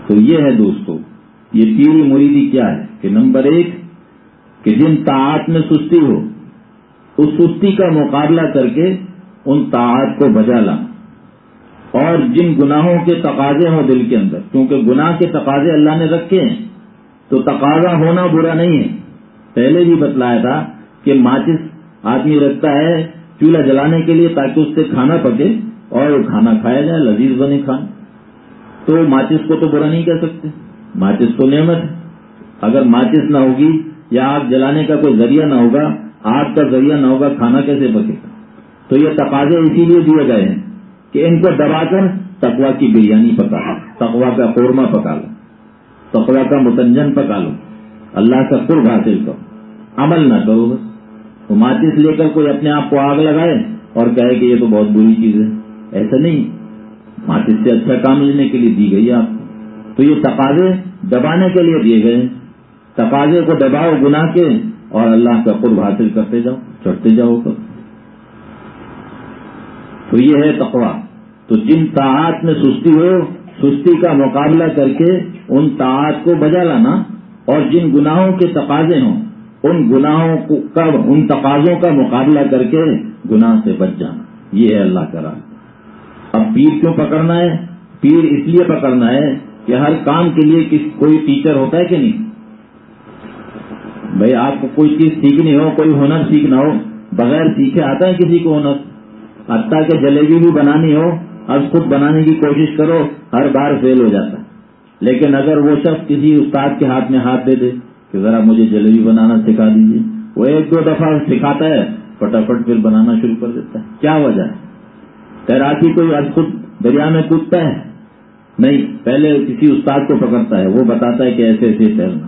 تو یہ ہے دوستو، یہ پیری مریدی کیا ہے؟ کہ نمبر ایک کہ جن تعات میں سستی ہو، اس سستی کا مقابلہ کر کے ان تعات کو بجا لا۔ اور جن گناہوں کے تقاضے ہوں دل کے اندر، کیونکہ گناہ کے تقاضے اللہ نے رکھے ہیں، تو تقاضا ہونا برا نہیں ہے۔ پہلے بھی بتلایا تھا کہ ماچس آدمی رکھتا ہے چولہا جلانے کے لیے تاکہ اس سے کھانا پکے اور کھانا کھایا جائے، لذیذ بنے کھانا تو ماچس کو تو برا نہیں کہہ سکتے۔ ماچس تو نعمت ہے۔ اگر ماچس نہ ہوگی یا آگ جلانے کا کوئی ذریعہ نہ ہوگا، آگ کا ذریعہ نہ ہوگا، کھانا کیسے پکے؟ گا تو یہ تقاضے اسی لیے دیے گئے ہیں کہ ان کو دبا کر تقوا کی بریانی پکا لو تقوا کا قورمہ پکا لو تقوا کا متنجن پکا لو۔ اللہ کا قرب حاصل کرو۔ عمل نہ کرو بس۔ وہ ماچس لے کر کوئی اپنے آپ کو آگ لگائے اور کہے کہ یہ تو بہت بری چیز ہے۔ ایسا نہیں۔ ماچس سے اچھا کام لینے کے لیے دی گئی آپ تو یہ تقاضے دبانے کے لیے دیے گئے تقاضے کو دباؤ گنا کے اور اللہ کا قرب حاصل کرتے جاؤ، چڑھتے جاؤ کر تو یہ ہے تقوا تو جن طاعت میں سستی ہو، سستی کا مقابلہ کر کے ان طاعت کو بجا لانا اور جن گناہوں کے تقاضے ہوں، ان گناہوں کا ان تقاضوں کا مقابلہ کر کے گناہ سے بچ جانا۔ یہ ہے اللہ کا راہ اب پیر کیوں پکڑنا ہے؟ پیر اس لیے پکڑنا ہے کہ ہر کام کے لیے کوئی ٹیچر ہوتا ہے کہ نہیں؟ بھائی آپ کو کوئی چیز سیکھنی ہو، کوئی ہنر سیکھنا ہو، بغیر سیکھے آتا ہے کسی کو ہنر۔ حتیٰ کہ جلیبی بھی بنانی ہو، اب خود بنانے کی کوشش کرو، ہر بار فیل ہو جاتا ہے۔ لیکن اگر وہ شخص کسی استاد کے ہاتھ میں ہاتھ دے دے کہ ذرا مجھے جلیبی بنانا سکھا دیجیے وہ ایک دو دفعہ سکھاتا ہے فٹافٹ پھر بنانا شروع کر دیتا ہے۔ کیا وجہ ہے؟ تیراکی کوئی اب خود دریا میں کودتا ہے؟ نہیں، پہلے کسی استاد کو پکڑتا ہے، وہ بتاتا ہے کہ ایسے ایسے تیرنا۔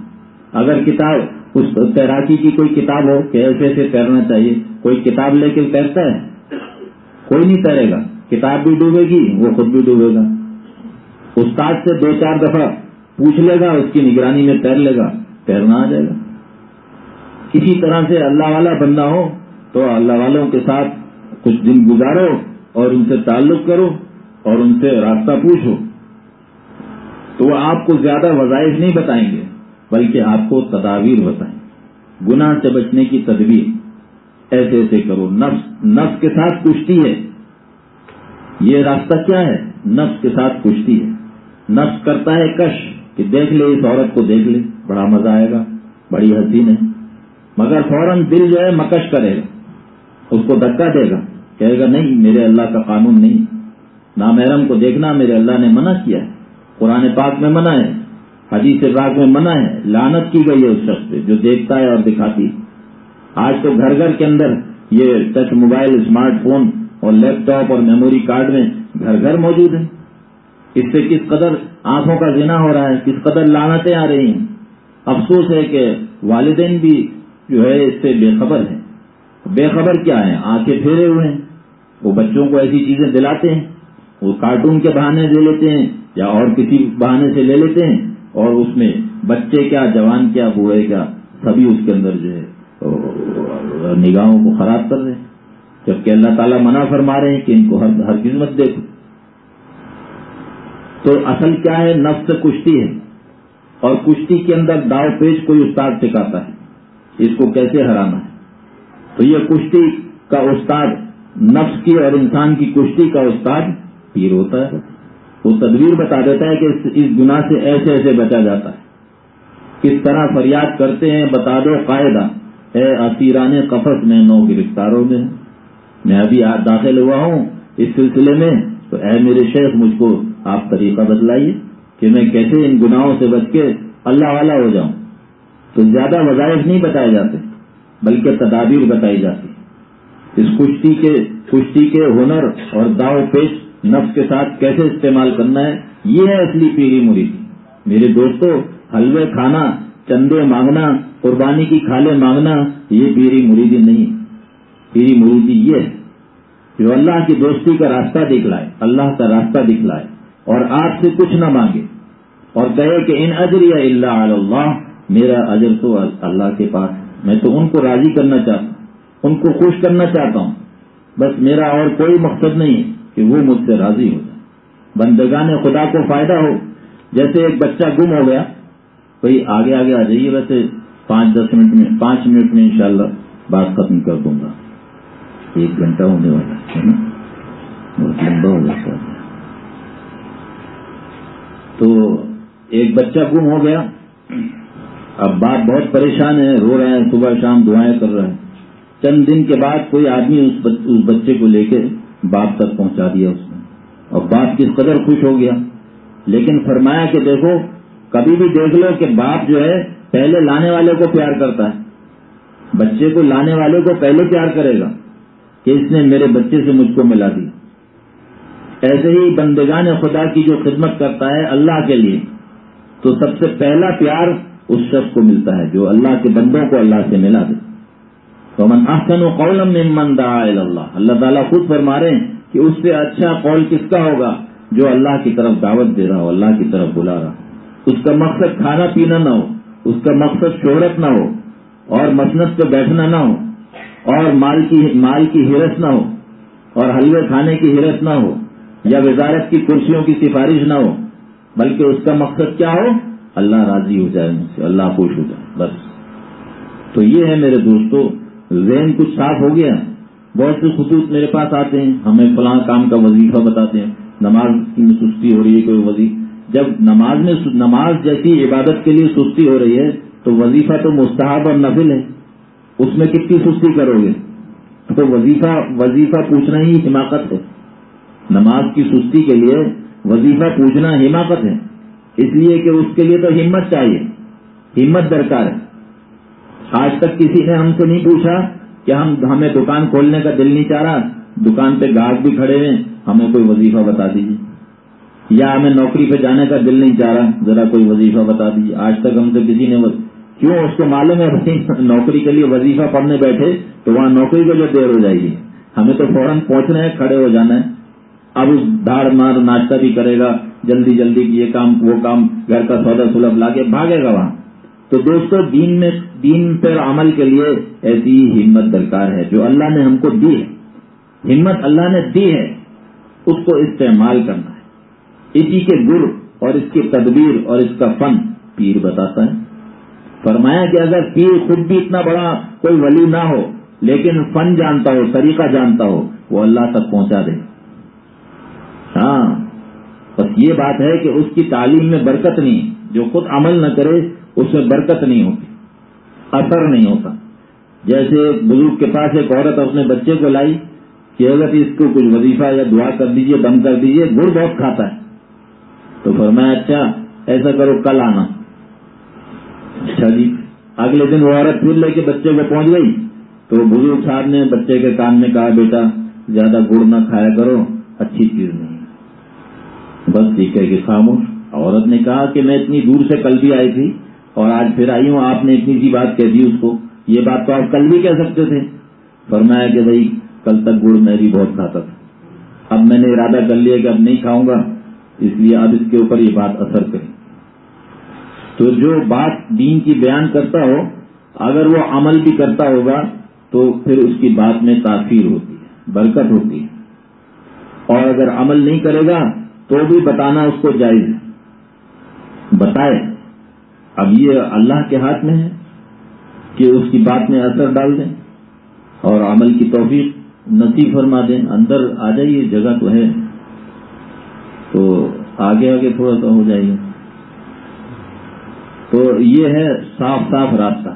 اگر کتاب اس تیراکی کی کوئی کتاب ہو کہ ایسے ایسے تیرنا چاہیے؟ کوئی کتاب لے کے تیرتا ہے؟ کوئی نہیں تیرے گا۔ کتاب بھی ڈوبے گی، وہ خود بھی ڈوبے گا۔ استاد سے دو چار دفعہ پوچھ لے گا، اس کی نگرانی میں تیر لے گا، تیرنا آ جائے گا۔ کسی طرح سے اللہ والا بندہ ہو تو اللہ والوں کے ساتھ کچھ دن گزارو اور ان سے تعلق کرو اور ان سے راستہ پوچھو۔ تو وہ آپ کو زیادہ وظائف نہیں بتائیں گے۔ بلکہ آپ کو تدابیر بتائیں گناہ سے بچنے کی تدبیر۔ ایسے ایسے کرو۔ نفس نفس کے ساتھ کشتی ہے۔ یہ راستہ کیا ہے؟ نفس کے ساتھ کشتی ہے۔ نفس کرتا ہے کش کہ دیکھ لے، اس عورت کو دیکھ لے۔ بڑا مزہ آئے گا۔ بڑی حسین ہے۔ مگر فوراً دل جو ہے مکش کرے گا۔ اس کو دھکا دے گا۔ کہے گا، نہیں، میرے اللہ کا قانون نہیں۔ نامحرم کو دیکھنا میرے اللہ نے منع کیا ہے۔ قرآن پاک میں منع ہے۔ حدیث پاک میں منع ہے لانت کی گئی ہے اس شخص پہ، جو دیکھتا ہے اور دکھاتی۔ آج تو گھر گھر کے اندر یہ ٹچ موبائل اسمارٹ فون اور لیپ ٹاپ اور میموری کارڈ میں گھر گھر موجود ہے اس سے کس قدر آنکھوں کا زنا ہو رہا ہے، کس قدر لانتیں آ رہی ہیں۔ افسوس ہے کہ والدین بھی جو ہے اس سے بے خبر ہیں۔ بے خبر کیا ہے آنکھیں پھیرے ہوئے ہیں۔ وہ بچوں کو ایسی چیزیں دلاتے ہیں، وہ کارٹون کے بہانے دے لیتے ہیں یا اور کسی بہانے سے لے لیتے ہیں۔ اور اس میں بچے کیا، جوان کیا، بوڑھے کیا، سبھی اس کے اندر جو ہے نگاہوں کو خراب کر رہے ہیں جبکہ اللہ تعالیٰ منع فرما رہے ہیں کہ ان کو ہر ہر قسمت دیکھو تو اصل کیا ہے؟ نفس کشتی ہے۔ اور کشتی کے اندر داؤ پیش کوئی استاد سکھاتا ہے۔ اس کو کیسے ہرانا ہے؟ تو یہ کشتی کا استاد، نفس کی اور انسان کی کشتی کا استاد پیر ہوتا ہے۔ وہ تدبیر بتا دیتا ہے کہ اس گناہ سے ایسے ایسے بچا جاتا ہے۔ کس طرح فریاد کرتے ہیں بتا دو قاعدہ۔ اے اسیران قفص میں نو گرفتاروں میں میں ابھی داخل ہوا ہوں اس سلسلے میں۔ تو اے میرے شیخ، مجھ کو آپ طریقہ بتلائیے کہ میں کیسے ان گناہوں سے بچ کے اللہ والا ہو جاؤں۔ تو زیادہ وظائف نہیں بتائے جاتے، بلکہ تدابیر بتائی جاتی۔ اس کشتی کے کشتی کے ہنر اور داؤ پیش نفس کے ساتھ کیسے استعمال کرنا ہے، یہ ہے اصلی پیری مریدی میرے دوستو، حلوے کھانا، چندے مانگنا، قربانی کی کھالے مانگنا، یہ پیری مریدی نہیں۔ پیری مریدی یہ ہے جو اللہ کی دوستی کا راستہ دکھلائے، اللہ کا راستہ دکھلائے اور آپ سے کچھ نہ مانگے اور کہے کہ ان اجر یا اللہ اللہ، میرا اجر تو اللہ کے پاس۔ میں تو ان کو راضی کرنا چاہتا ہوں، ان کو خوش کرنا چاہتا ہوں۔ بس میرا اور کوئی مقصد نہیں ہے۔ کہ وہ مجھ سے راضی ہو جائے۔ بندگان خدا کو فائدہ ہو۔ جیسے ایک بچہ گم ہو گیا کوئی آگے آگے آ جائیے، ویسے پانچ دس منٹ میں، پانچ منٹ میں انشاءاللہ بات ختم کر دوں گا۔ ایک گھنٹہ ہونے والا ہے نا؟ بہت لمبا ہو جاتا ہے تو ایک بچہ گم ہو گیا۔ اب باپ بہت پریشان ہے، رو رہے ہیں، صبح شام دعائیں کر رہے ہیں۔ چند دن کے بعد کوئی آدمی اس بچے کو لے کے باپ تک پہنچا دیا اس نے۔ اور باپ کس قدر خوش ہو گیا۔ لیکن فرمایا کہ دیکھو، کبھی بھی دیکھ لو کہ باپ جو ہے، پہلے لانے والے کو پیار کرتا ہے۔ بچے کو لانے والے کو پہلے پیار کرے گا کہ اس نے میرے بچے سے مجھ کو ملا دی ایسے ہی بندگان خدا کی جو خدمت کرتا ہے اللہ کے لیے، تو سب سے پہلا پیار اس شخص کو ملتا ہے جو اللہ کے بندوں کو اللہ سے ملا دے۔ تو من احسن و قولم ممن دعا اللہ اللہ تعالیٰ خود فرما رہے ہیں کہ اس سے اچھا قول کس کا ہوگا جو اللہ کی طرف دعوت دے رہا ہو، اللہ کی طرف بلا رہا ہو۔ اس کا مقصد کھانا پینا نہ ہو، اس کا مقصد شہرت نہ ہو، اور مسنت پہ بیٹھنا نہ ہو، اور مال کی مال کی ہرس نہ ہو، اور حلوے کھانے کی ہرس نہ ہو، یا وزارت کی کرسیوں کی سفارش نہ ہو، بلکہ اس کا مقصد کیا ہو؟ اللہ راضی ہو جائے مجھ سے، اللہ خوش ہو جائے، بس۔ تو یہ ہے میرے دوستو ذہن کچھ صاف ہو گیا، بہت سے خطوط میرے پاس آتے ہیں، ہمیں فلاں کام کا وظیفہ بتاتے ہیں، نماز میں سستی ہو رہی ہے کوئی وظیفہ؟ جب نماز میں نماز جیسی عبادت کے لیے سستی ہو رہی ہے، تو وظیفہ تو مستحب اور نفل ہے۔ اس میں کتنی سستی کرو گے؟ تو وظیفہ وظیفہ پوچھنا ہی حماقت ہے۔ نماز کی سستی کے لیے وظیفہ پوچھنا حماقت ہے۔ اس لیے کہ اس کے لیے تو ہمت چاہیے۔ ہمت درکار ہے۔ آج تک کسی نے ہم سے نہیں پوچھا کہ ہم ہمیں دکان کھولنے کا دل نہیں چاہ رہا۔ دکان پہ گاہک بھی کھڑے ہوئے ہمیں کوئی وظیفہ بتا دیجیے۔ یا ہمیں نوکری پہ جانے کا دل نہیں چاہ رہا۔ ذرا کوئی وظیفہ بتا دیجیے۔ آج تک ہم سے کسی نے کیوں؟ اس کو معلوم ہے نوکری کے لیے وظیفہ پڑھنے بیٹھے تو وہاں نوکری کو جو دیر ہو جائے گی۔ ہمیں تو فوراً پہنچنا ہے، کھڑے ہو جانا ہے۔ اب اس دھاڑ مار ناشتہ بھی کرے گا۔ جلدی جلدی یہ کام، وہ کام گھر کا سودا سلب لا کے بھاگے گا وہاں۔ تو دوستو، دین میں دین پر عمل کے لیے ایسی ہمت درکار ہے جو اللہ نے ہم کو دی ہے۔ ہمت اللہ نے دی ہے، اس کو استعمال کرنا ہے۔ اسی کے گر اور اس کی تدبیر اور اس کا فن پیر بتاتا ہے۔ فرمایا کہ اگر پیر خود بھی اتنا بڑا کوئی ولی نہ ہو، لیکن فن جانتا ہو، طریقہ جانتا ہو، وہ اللہ تک پہنچا دے۔ ہاں بس یہ بات ہے کہ اس کی تعلیم میں برکت نہیں، جو خود عمل نہ کرے، اس میں برکت نہیں ہوتی۔ اثر نہیں ہوتا۔ جیسے بزرگ کے پاس ایک عورت اپنے بچے کو لائی کہ اگر اس کو کچھ وظیفہ یا دعا کر دیجیے، بند کر دیجیے گڑ بہت کھاتا ہے۔ تو فرمایا اچھا ایسا کرو، کل آنا۔ اچھا جی اگلے دن وہ عورت پھر لے کے بچے کو پہنچ گئی۔ تو بزرگ صاحب نے بچے کے کان میں کہا، بیٹا، زیادہ گڑ نہ کھایا کرو، اچھی چیز نہیں بس ٹھیک ہے کہ خاموش۔ عورت نے کہا کہ میں اتنی دور سے کل بھی آئی تھی اور آج پھر آئی ہوں آپ نے اتنی سی بات کہہ دی اس کو۔ یہ بات تو آپ کل بھی کہہ سکتے تھے۔ فرمایا کہ بھائی، کل تک گڑ میں بھی بہت کھاتا تھا۔ اب میں نے ارادہ کر لیا کہ اب نہیں کھاؤں گا، اس لیے اب اس کے اوپر یہ بات اثر کرے۔ تو جو بات دین کی بیان کرتا ہو، اگر وہ عمل بھی کرتا ہوگا، تو پھر اس کی بات میں تاثیر ہوتی ہے، برکت ہوتی ہے۔ اور اگر عمل نہیں کرے گا، تو بھی بتانا اس کو جائز ہے۔ بتائے۔ اب یہ اللہ کے ہاتھ میں ہے کہ اس کی بات میں اثر ڈال دیں اور عمل کی توفیق نصیب فرما دیں، اندر آ جائیے، جگہ تو ہے۔ تو آگے آگے تھوڑا سا ہو جائے گا تو یہ ہے صاف صاف راستہ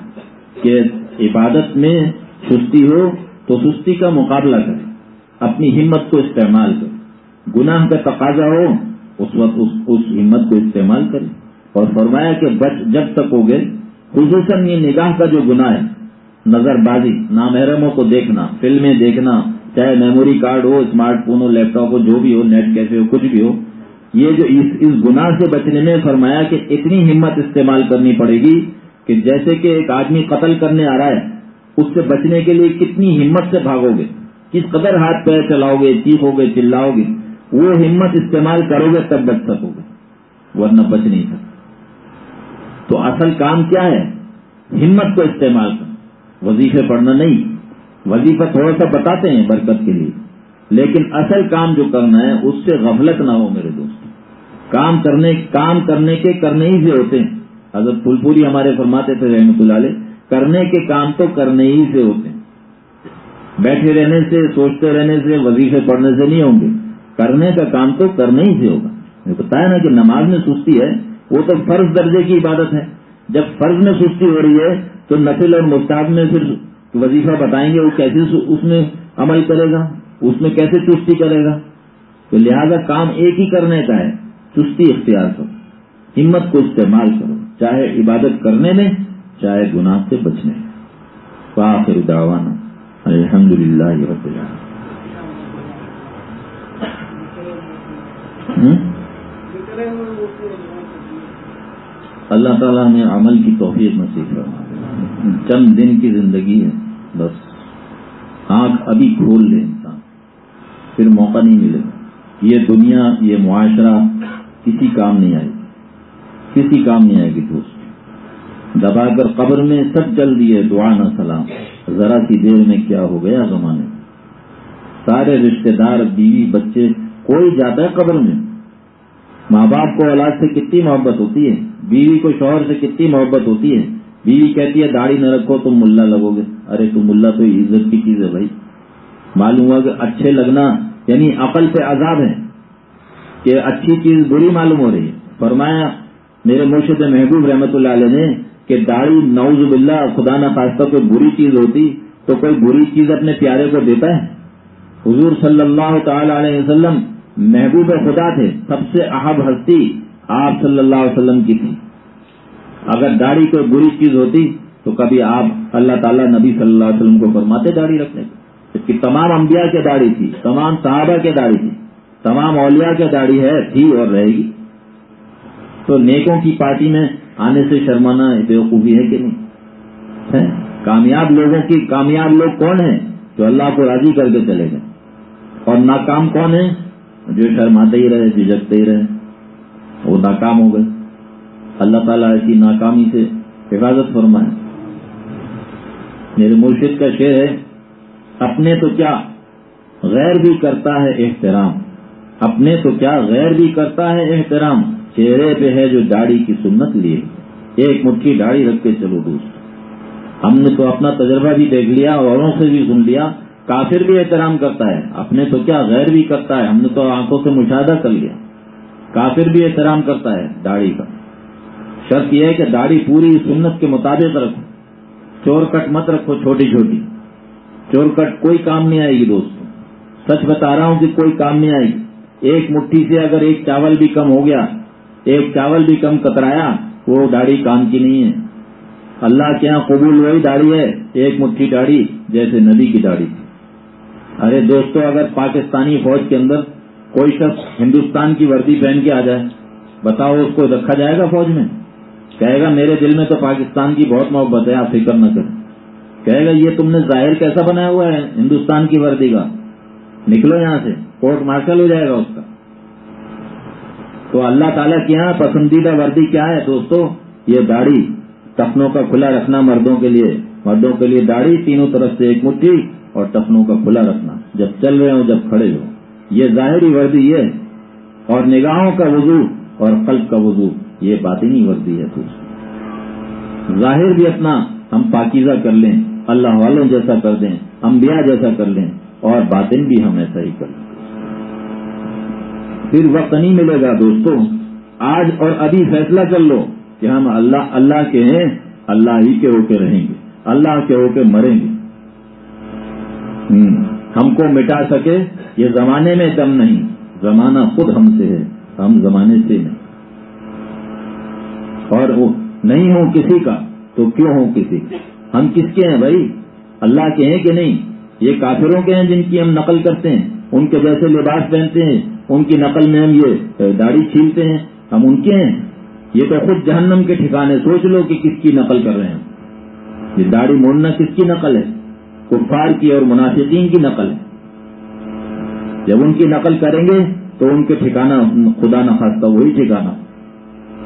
کہ عبادت میں سستی ہو تو سستی کا مقابلہ کریں۔ اپنی ہمت کو استعمال کریں۔ گناہ کا تقاضا ہو، اس وقت اس اس ہمت کو استعمال کریں۔ اور فرمایا کہ بچ جب تک ہو گئے، خصوصاً یہ نگاہ کا جو گناہ ہے، نظر بازی، نامحرموں کو دیکھنا، فلمیں دیکھنا، چاہے میموری کارڈ ہو اسمارٹ فون ہو، لیپ ٹاپ ہو، جو بھی ہو، نیٹ کیفے ہو، کچھ بھی ہو، یہ جو اس اس گناہ سے بچنے میں فرمایا کہ اتنی ہمت استعمال کرنی پڑے گی کہ جیسے کہ ایک آدمی قتل کرنے آ رہا ہے، اس سے بچنے کے لیے کتنی ہمت سے بھاگو گے؟ کس قدر ہاتھ پیر چلاؤ گے چیخو گے، چلاؤ گے؟ وہ ہمت استعمال کرو گے تب بچ سکو گے، ورنہ بچ نہیں سکتے۔ تو اصل کام کیا ہے؟ ہمت کو استعمال کر وظیفے پڑھنا نہیں۔ وظیفہ تھوڑا سا بتاتے ہیں برکت کے لیے۔ لیکن اصل کام جو کرنا ہے، اس سے غفلت نہ ہو میرے دوست۔ کام کرنے کام کرنے کے کرنے ہی سے ہوتے ہیں۔ حضرت پھول پوری ہمارے فرماتے تھے رحمت اللہ علیہ، کرنے کے کام تو کرنے ہی سے ہوتے ہیں۔ بیٹھے رہنے سے، سوچتے رہنے سے، وظیفے پڑھنے سے نہیں ہوں گے۔ کرنے کا کام تو کرنے ہی سے ہوگا۔ بتایا نا کہ نماز میں سستی ہے۔ وہ تو فرض درجے کی عبادت ہے۔ جب فرض میں سستی ہو رہی ہے، تو نفل اور مستحب میں پھر وظیفہ بتائیں گے وہ کیسے اس میں عمل کرے گا، اس میں کیسے چستی کرے گا۔ تو لہذا کام ایک ہی کرنے کا ہے چستی اختیار کرو۔ ہمت کو استعمال کرو، چاہے عبادت کرنے میں، چاہے گناہ سے بچنے میں۔ پھر دعوانا الحمد للہ اللہ تعالیٰ نے عمل کی توفیق نصیب کرنا چند دن کی زندگی ہے، بس۔ آنکھ ابھی کھول لے انسان، پھر موقع نہیں ملے۔ گا یہ دنیا، یہ معاشرہ کسی کام نہیں آئے گی۔ کسی کام نہیں آئے گی دوست۔ دبا کر قبر میں سب چل دیے، دعا نہ سلام۔ ذرا سی دیر میں کیا ہو گیا زمانے؟ سارے رشتہ دار، بیوی، بچے، کوئی جاتا ہے قبر میں؟ ماں باپ کو اولاد سے کتنی محبت ہوتی ہے؟ بیوی کو شوہر سے کتنی محبت ہوتی ہے؟ بیوی کہتی ہے، داڑھی نہ رکھو، تم ملا لگو گے۔ ارے تم ملا تو عزت کی چیز ہے بھائی۔ معلوم ہوا کہ اچھے لگنا یعنی عقل سے عذاب ہے کہ اچھی چیز بری معلوم ہو رہی ہے۔ فرمایا، میرے مرشد محبوب رحمت اللہ علیہ نے کہ داڑھی نوز باللہ، خدا نہ خاصہ کوئی بری چیز ہوتی تو کوئی بری چیز اپنے پیارے کو دیتا ہے۔ حضور صلی اللہ تعالی علیہ وسلم محبوب خدا تھے، سب سے احب ہستی آپ صلی اللہ علیہ وسلم کی تھی۔ اگر داڑھی کوئی بری چیز ہوتی تو کبھی آپ اللہ تعالیٰ نبی صلی اللہ علیہ وسلم کو فرماتے داڑھی رکھنے کو۔ اس کی تمام انبیاء کے داڑھی تھی، تمام صحابہ کے داڑھی تھی، تمام اولیاء کے داڑھی ہے، تھی اور رہے گی۔ تو نیکوں کی پارٹی میں آنے سے شرمانا بےوقوفی ہے کہ نہیں؟ کامیاب لوگوں کی، کامیاب لوگ کون ہیں جو اللہ کو راضی کر کے چلے گئے؟ اور ناکام کون ہے جو شرماتے ہی رہے جھجکتے ہی رہے، وہ ناکام ہو گئے۔ اللہ تعالیٰ ایسی ناکامی سے حفاظت فرمائے۔ میرے مرشد کا شعر ہے، اپنے تو کیا غیر بھی کرتا ہے احترام؟ اپنے تو کیا غیر بھی کرتا ہے احترام؟ چہرے پہ ہے جو داڑھی کی سنت لیے۔ ایک مٹھی داڑھی رکھ کے چلو دوست۔ ہم نے تو اپنا تجربہ بھی دیکھ لیا، اوروں سے بھی سن لیا کافر بھی احترام کرتا ہے، اپنے تو کیا غیر بھی کرتا ہے؟ ہم نے تو آنکھوں سے مشاہدہ کر لیا۔ کافر بھی احترام کرتا ہے داڑھی کا۔ شرط یہ ہے کہ داڑھی پوری سنت کے مطابق رکھو۔ چور کٹ مت رکھو چھوٹی چھوٹی۔ چور کٹ کوئی کام نہیں آئے گی دوست سچ بتا رہا ہوں کہ کوئی کام نہیں آئے گی۔ ایک مٹھی سے اگر ایک چاول بھی کم ہو گیا، ایک چاول بھی کم کترایا، وہ داڑھی کام کی نہیں ہے۔ اللہ کے یہاں قبول وہی داڑھی ہے، ایک مٹھی داڑھی جیسے ندی کی داڑھی۔ تھی ارے دوستو، اگر پاکستانی فوج کے اندر کوئی شخص ہندوستان کی وردی پہن کے آ جائے، بتاؤ اس کو رکھا جائے گا فوج میں؟ کہے گا، میرے دل میں تو پاکستان کی بہت محبت ہے، آپ فکر نہ کریں۔ کہے گا، یہ تم نے ظاہر کیسا بنایا ہوا ہے ہندوستان کی وردی کا؟ نکلو یہاں سے، کورٹ مارشل ہو جائے گا اس کا۔ تو اللہ تعالیٰ کی یہاں پسندیدہ وردی کیا ہے دوستو؟ یہ داڑھی۔ ٹفنوں کا کھلا رکھنا مردوں کے لیے، مردوں کے لیے داڑھی، تینوں طرف سے ایک مٹھی۔ اور ٹفنوں کا کھلا رکھنا۔ جب چل رہے ہو جب کھڑے ہو یہ ظاہری وردی یہ اور نگاہوں کا وضو اور قلب کا وضو، یہ باطنی وردی ہے تو۔ ظاہر بھی اپنا ہم پاکیزہ کر لیں، اللہ والوں جیسا کر دیں، انبیاء جیسا کر لیں، اور باطن بھی ہم ایسا ہی کر لیں۔ پھر وقت نہیں ملے گا دوستوں آج اور ابھی فیصلہ کر لو کہ ہم اللہ اللہ کے ہیں، اللہ ہی کے ہو کے رہیں گے، اللہ کے ہو کے مریں گے۔ ہم کو مٹا سکے، یہ زمانے میں دم نہیں۔ زمانہ خود ہم سے ہے، ہم زمانے سے نہیں۔ اور وہ نہیں ہوں کسی کا، تو کیوں ہوں کسی؟ ہم کس کے ہیں بھائی؟ اللہ کے ہیں کہ نہیں؟ یہ کافروں کے ہیں جن کی ہم نقل کرتے ہیں، ان کے جیسے لباس پہنتے ہیں، ان کی نقل میں ہم یہ داڑھی چھیلتے ہیں۔ ہم ان کے ہیں۔ یہ تو خود جہنم کے ٹھکانے، سوچ لو کہ کس کی نقل کر رہے ہیں۔ یہ داڑھی موڑنا کس کی نقل ہے؟ کفار کی اور منافقین کی نقل۔ ہے جب ان کی نقل کریں گے تو ان کے ٹھکانا خدا نہ خاصتا وہی ٹھکانا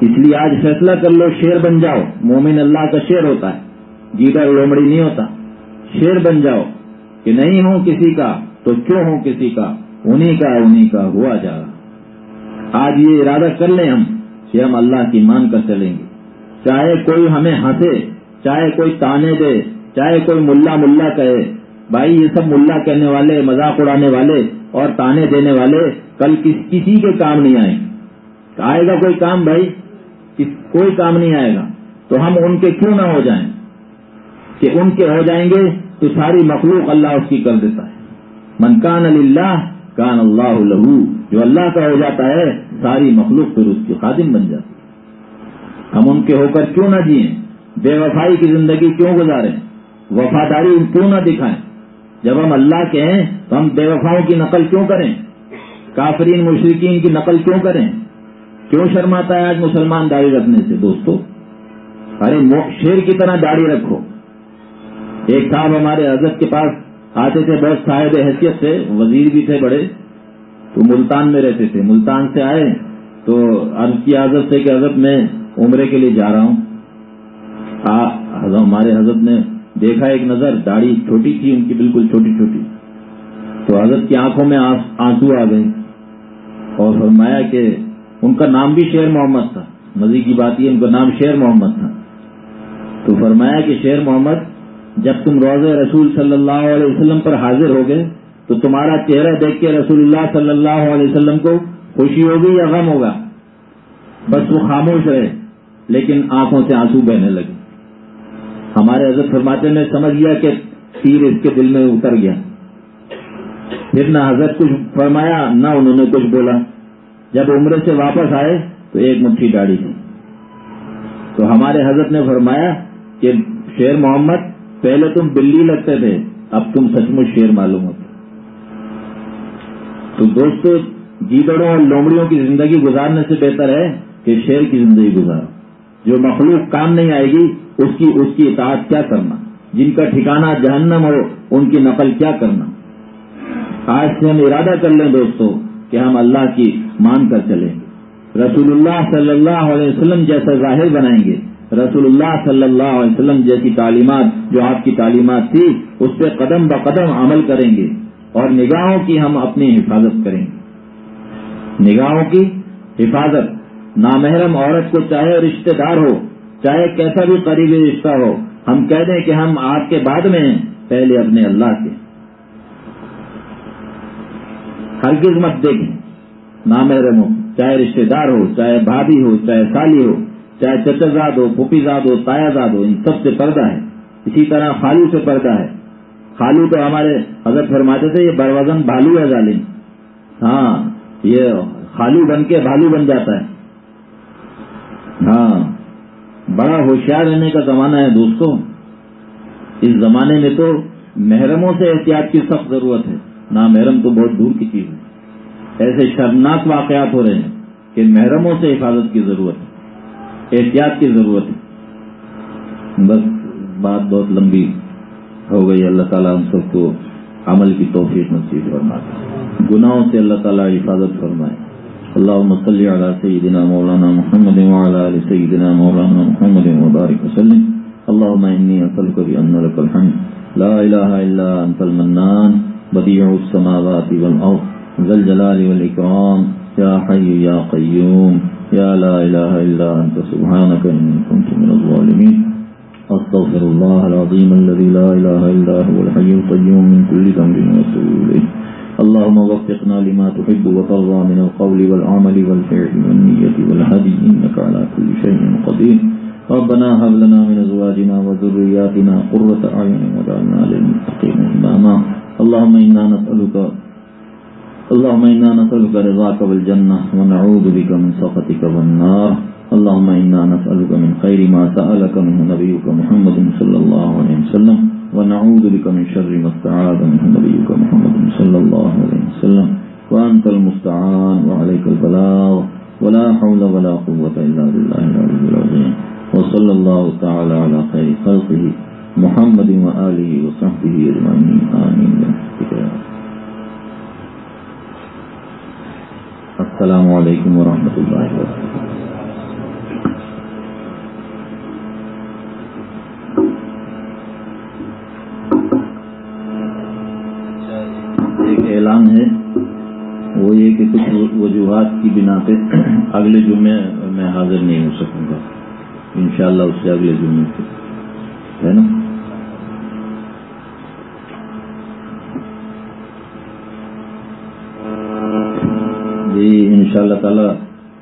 اس لیے آج فیصلہ کر لو، شیر بن جاؤ۔ مومن اللہ کا شیر ہوتا ہے۔ جیتا لومڑی نہیں ہوتا۔ شیر بن جاؤ۔ کہ نہیں ہوں کسی کا، تو کیوں ہوں کسی کا؟ انہیں کا انہیں کا، ہوا جا۔ رہا آج یہ ارادہ کر لیں ہم کہ ہم اللہ کی مان کر چلیں گے۔ چاہے کوئی ہمیں ہنسے، چاہے کوئی تانے دے چاہے کوئی ملا ملا کہے، بھائی یہ سب ملا کہنے والے، مذاق اڑانے والے اور تانے دینے والے کل کس، کسی کے کام نہیں آئیں۔ آئے گا کوئی کام بھائی؟ کوئی کام نہیں آئے گا۔ تو ہم ان کے کیوں نہ ہو جائیں؟ کہ ان کے ہو جائیں گے تو ساری مخلوق اللہ اس کی کر دیتا ہے۔ من کان اللہ کان اللہ لہو۔ جو اللہ کا ہو جاتا ہے، ساری مخلوق پھر اس کی خادم بن جاتی ہم ان کے ہو کر کیوں نہ جیئیں بے وفائی کی زندگی کیوں گزاریں؟ وفاداری کیوں نہ دکھائیں؟ جب ہم اللہ کے ہیں تو ہم بے وفاؤں کی نقل کیوں کریں؟ کافرین مشرقین کی نقل کیوں کریں؟ کیوں شرماتا ہے آج مسلمان داڑھی رکھنے سے دوستو؟ ارے شیر کی طرح داڑھی رکھو۔ ایک صاحب ہمارے حضرت کے پاس آتے تھے، بہت صاحب حیثیت تھے وزیر بھی تھے بڑے۔ تو ملتان میں رہتے تھے۔ ملتان سے آئے تو عرض کی حضرت سے کہ حضرت میں عمرے کے لیے جا رہا ہوں۔ ہمارے حضرت نے دیکھا ایک نظر، داڑھی چھوٹی تھی، ان کی بالکل چھوٹی چھوٹی۔ تو حضرت کی آنکھوں میں آنسو آ گئے۔ اور فرمایا کہ ان کا نام بھی شیر محمد تھا۔ مزید کی بات یہ، ان کا نام شیر محمد تھا۔ تو فرمایا کہ شیر محمد، جب تم روز رسول صلی اللہ علیہ وسلم پر حاضر ہو گئے تو تمہارا چہرہ دیکھ کے رسول اللہ صلی اللہ علیہ وسلم کو خوشی ہوگی یا غم ہوگا؟ بس وہ خاموش رہے، لیکن آنکھوں سے آنسو بہنے لگے۔ ہمارے حضرت فرماتے نے سمجھ گیا کہ تیر اس کے دل میں اتر گیا۔ پھر نہ حضرت کچھ فرمایا، نہ انہوں نے کچھ بولا۔ جب عمرے سے واپس آئے تو ایک مٹھی ڈاڑی تھی تو ہمارے حضرت نے فرمایا کہ، شیر محمد، پہلے تم بلی لگتے تھے، اب تم سچ مچ شیر معلوم ہوتے۔ تو دوستو، گیدڑوں اور لومڑیوں کی زندگی گزارنے سے بہتر ہے کہ شیر کی زندگی گزارو۔ جو مخلوق کام نہیں آئے گی، اس کی اس کی اطاعت کیا کرنا؟ جن کا ٹھکانہ جہنم ہو، ان کی نقل کیا کرنا؟ آج سے ہم ارادہ کر لیں دوستو کہ ہم اللہ کی مان کر چلیں۔ گے رسول اللہ صلی اللہ علیہ وسلم جیسا ظاہر بنائیں گے۔ رسول اللہ صلی اللہ علیہ وسلم جیسی تعلیمات، جو آپ کی تعلیمات تھی، اس پہ قدم ب قدم عمل کریں گے۔ اور نگاہوں کی ہم اپنی حفاظت کریں گے۔ نگاہوں کی حفاظت نامحرم عورت کو چاہے رشتہ دار ہو، چاہے کیسا بھی قریبی رشتہ ہو، ہم کہہ دیں کہ ہم آپ کے بعد میں ہیں، پہلے اپنے اللہ کے۔ ہرگز مت دیکھیں، نامحرم ہو، چاہے رشتے دار ہو، چاہے بھابھی ہو، چاہے سالی ہو، چاہے چچرزاد ہو، پھوپھی زاد ہو، تایا زاد ہو، ان سب سے پردہ ہے۔ اسی طرح خالو سے پردہ ہے۔ خالو تو ہمارے حضرت فرماتے تھے، یہ بروزن بھالو ہے ظالم۔ ہاں یہ خالو بن کے بھالو بن جاتا ہے۔ ہاں بڑا ہوشیار رہنے کا زمانہ ہے دوستوں اس زمانے میں تو محرموں سے احتیاط کی سخت ضرورت ہے۔ نہ محرم تو بہت دور کی چیز ہے۔ ایسے شرمناک واقعات ہو رہے ہیں کہ محرموں سے حفاظت کی ضرورت ہے۔ احتیاط کی ضرورت ہے۔ بس بات بہت لمبی ہو گئی۔ اللہ تعالیٰ ہم سب کو عمل کی توفیق نصیب فرمائے۔ گناہوں سے اللہ تعالیٰ حفاظت فرمائے۔ اللهم صل على سيدنا مولانا محمد وعلى ال سيدنا مولانا محمد وبارك وسلم. اللهم اني اسالك بان لك الحمد. لا اله الا انت المنان. بديع السماوات والارض ذا الجلال والاكرام يا حي يا قيوم. يا لا اله الا انت سبحانك اني كنت من الظالمين. استغفر الله العظيم الذي لا اله الا هو الحي القيوم. من كل ذنب واتوب اليه اللهم وفقنا لما تحب وترضى من القول والعمل والفعل والنية والهدي، إنك على كل شيء قدير. ربنا هب لنا من أزواجنا وذرياتنا قرة أعين وجعلنا للمتقين إماما. اللهم إنا نسألك، اللهم إنا نسألك رضاك والجنة ونعوذ بك من سخطك والنار. اللهم إنا نسألك من خير ما سألك منه نبيك محمد صلى الله عليه وسلم، ونعوذ بك من شر ما استعاذ منه نبيك محمد صلى الله عليه وسلم. وأنت المستعان، وعليك البلاغ. ولا حول ولا قوة إلا بالله العلي العظيم. وصلى الله تعالى على خير خلقه محمد وآله وصحبه أجمعين. آمين. السلام عليكم ورحمة الله وبركاته. اعلان ہے، وہ یہ کہ کچھ وجوہات کی بنا پہ اگلے جمعے میں حاضر نہیں ہو سکوں گا۔ انشاءاللہ اس سے اگلے جمعے سے ہے نا؟ جی ان شاء اللہ تعالیٰ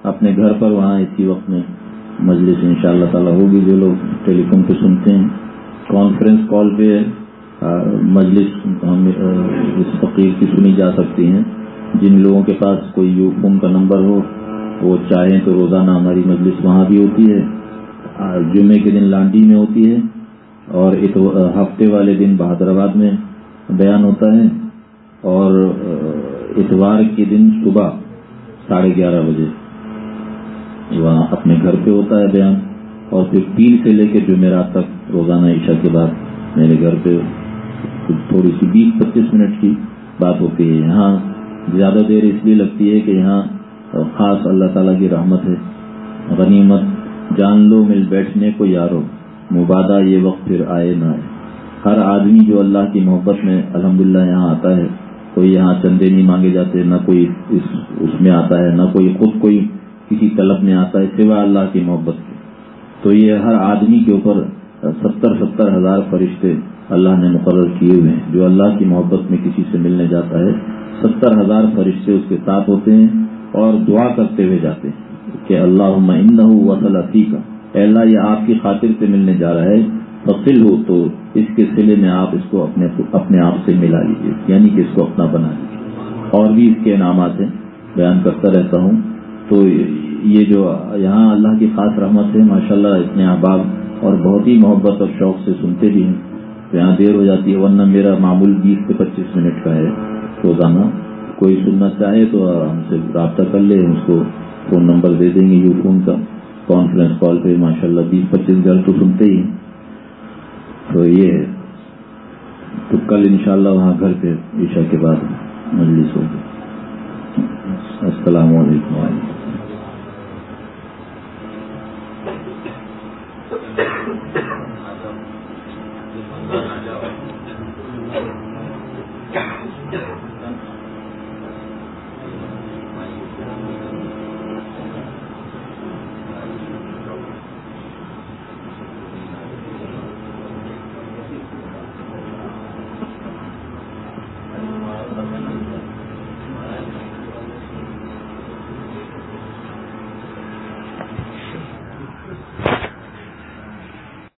اپنے گھر پر وہاں اسی وقت میں مجلس ان شاء اللہ تعالیٰ ہوگی۔ جو لوگ ٹیلی فون پہ سنتے ہیں، کانفرنس کال پہ مجلس اس فقیر کی سنی جا سکتی ہیں۔ جن لوگوں کے پاس کوئی یو فون کا نمبر ہو، وہ چاہیں تو روزانہ ہماری مجلس وہاں بھی ہوتی ہے۔ جمعے کے دن لانڈی میں ہوتی ہے اور ہفتے والے دن بہادر آباد میں بیان ہوتا ہے۔ اور اتوار کے دن صبح ساڑھے گیارہ بجے وہاں اپنے گھر پہ ہوتا ہے بیان۔ اور پھر پیر سے لے کے جمعرات تک روزانہ عشاء کے بعد میرے گھر پہ تھوڑی سی بیس پچیس منٹ کی بات ہوتی ہے یہاں، زیادہ دیر اس لیے لگتی ہے کہ یہاں خاص اللہ تعالیٰ کی رحمت ہے۔ غنیمت، جان لو مل بیٹھنے کو یارو، مبادہ یہ وقت پھر آئے نہ آئے۔ ہر آدمی جو اللہ کی محبت میں الحمدللہ یہاں آتا ہے، کوئی یہاں چندے نہیں مانگے جاتے، نہ کوئی اس اس میں آتا ہے، نہ کوئی خود کوئی کسی طلب میں آتا ہے سوا اللہ کی محبت کے۔ تو یہ ہر آدمی کے اوپر ستر ستر ہزار فرشتے اللہ نے مقرر کیے ہوئے ہیں۔ جو اللہ کی محبت میں کسی سے ملنے جاتا ہے، ستر ہزار فرشتے اس کے ساتھ ہوتے ہیں اور دعا کرتے ہوئے جاتے ہیں کہ اللہ ان وصل کا اللہ، یہ آپ کی خاطر سے ملنے جا رہا ہے۔ فصل ہو تو اس کے سلے میں آپ اس کو اپنے اپنے آپ سے ملا لیجیے یعنی کہ اس کو اپنا بنا لیجیے اور بھی اس کے انعامات ہیں، بیان کرتا رہتا ہوں۔ تو یہ جو یہاں اللہ کی خاص رحمت ہے، ماشاءاللہ اتنے احباب اور بہت ہی محبت اور شوق سے سنتے بھی ہیں۔ یہاں دیر ہو جاتی ہے، ورنہ میرا معمول بیس سے پچیس منٹ کا ہے روزانہ۔ کوئی سننا چاہے تو ہم سے رابطہ کر لے اس کو فون نمبر دے دیں گے یو فون کا۔ کانفرنس کال پہ ماشاء اللہ بیس پچیس گھر تو سنتے ہی تو یہ ہے۔ تو کل انشاءاللہ وہاں گھر پہ عشاء کے بعد مجلس ہوگی۔ السلام علیکم وعلیکم رحمۃ. Yeah.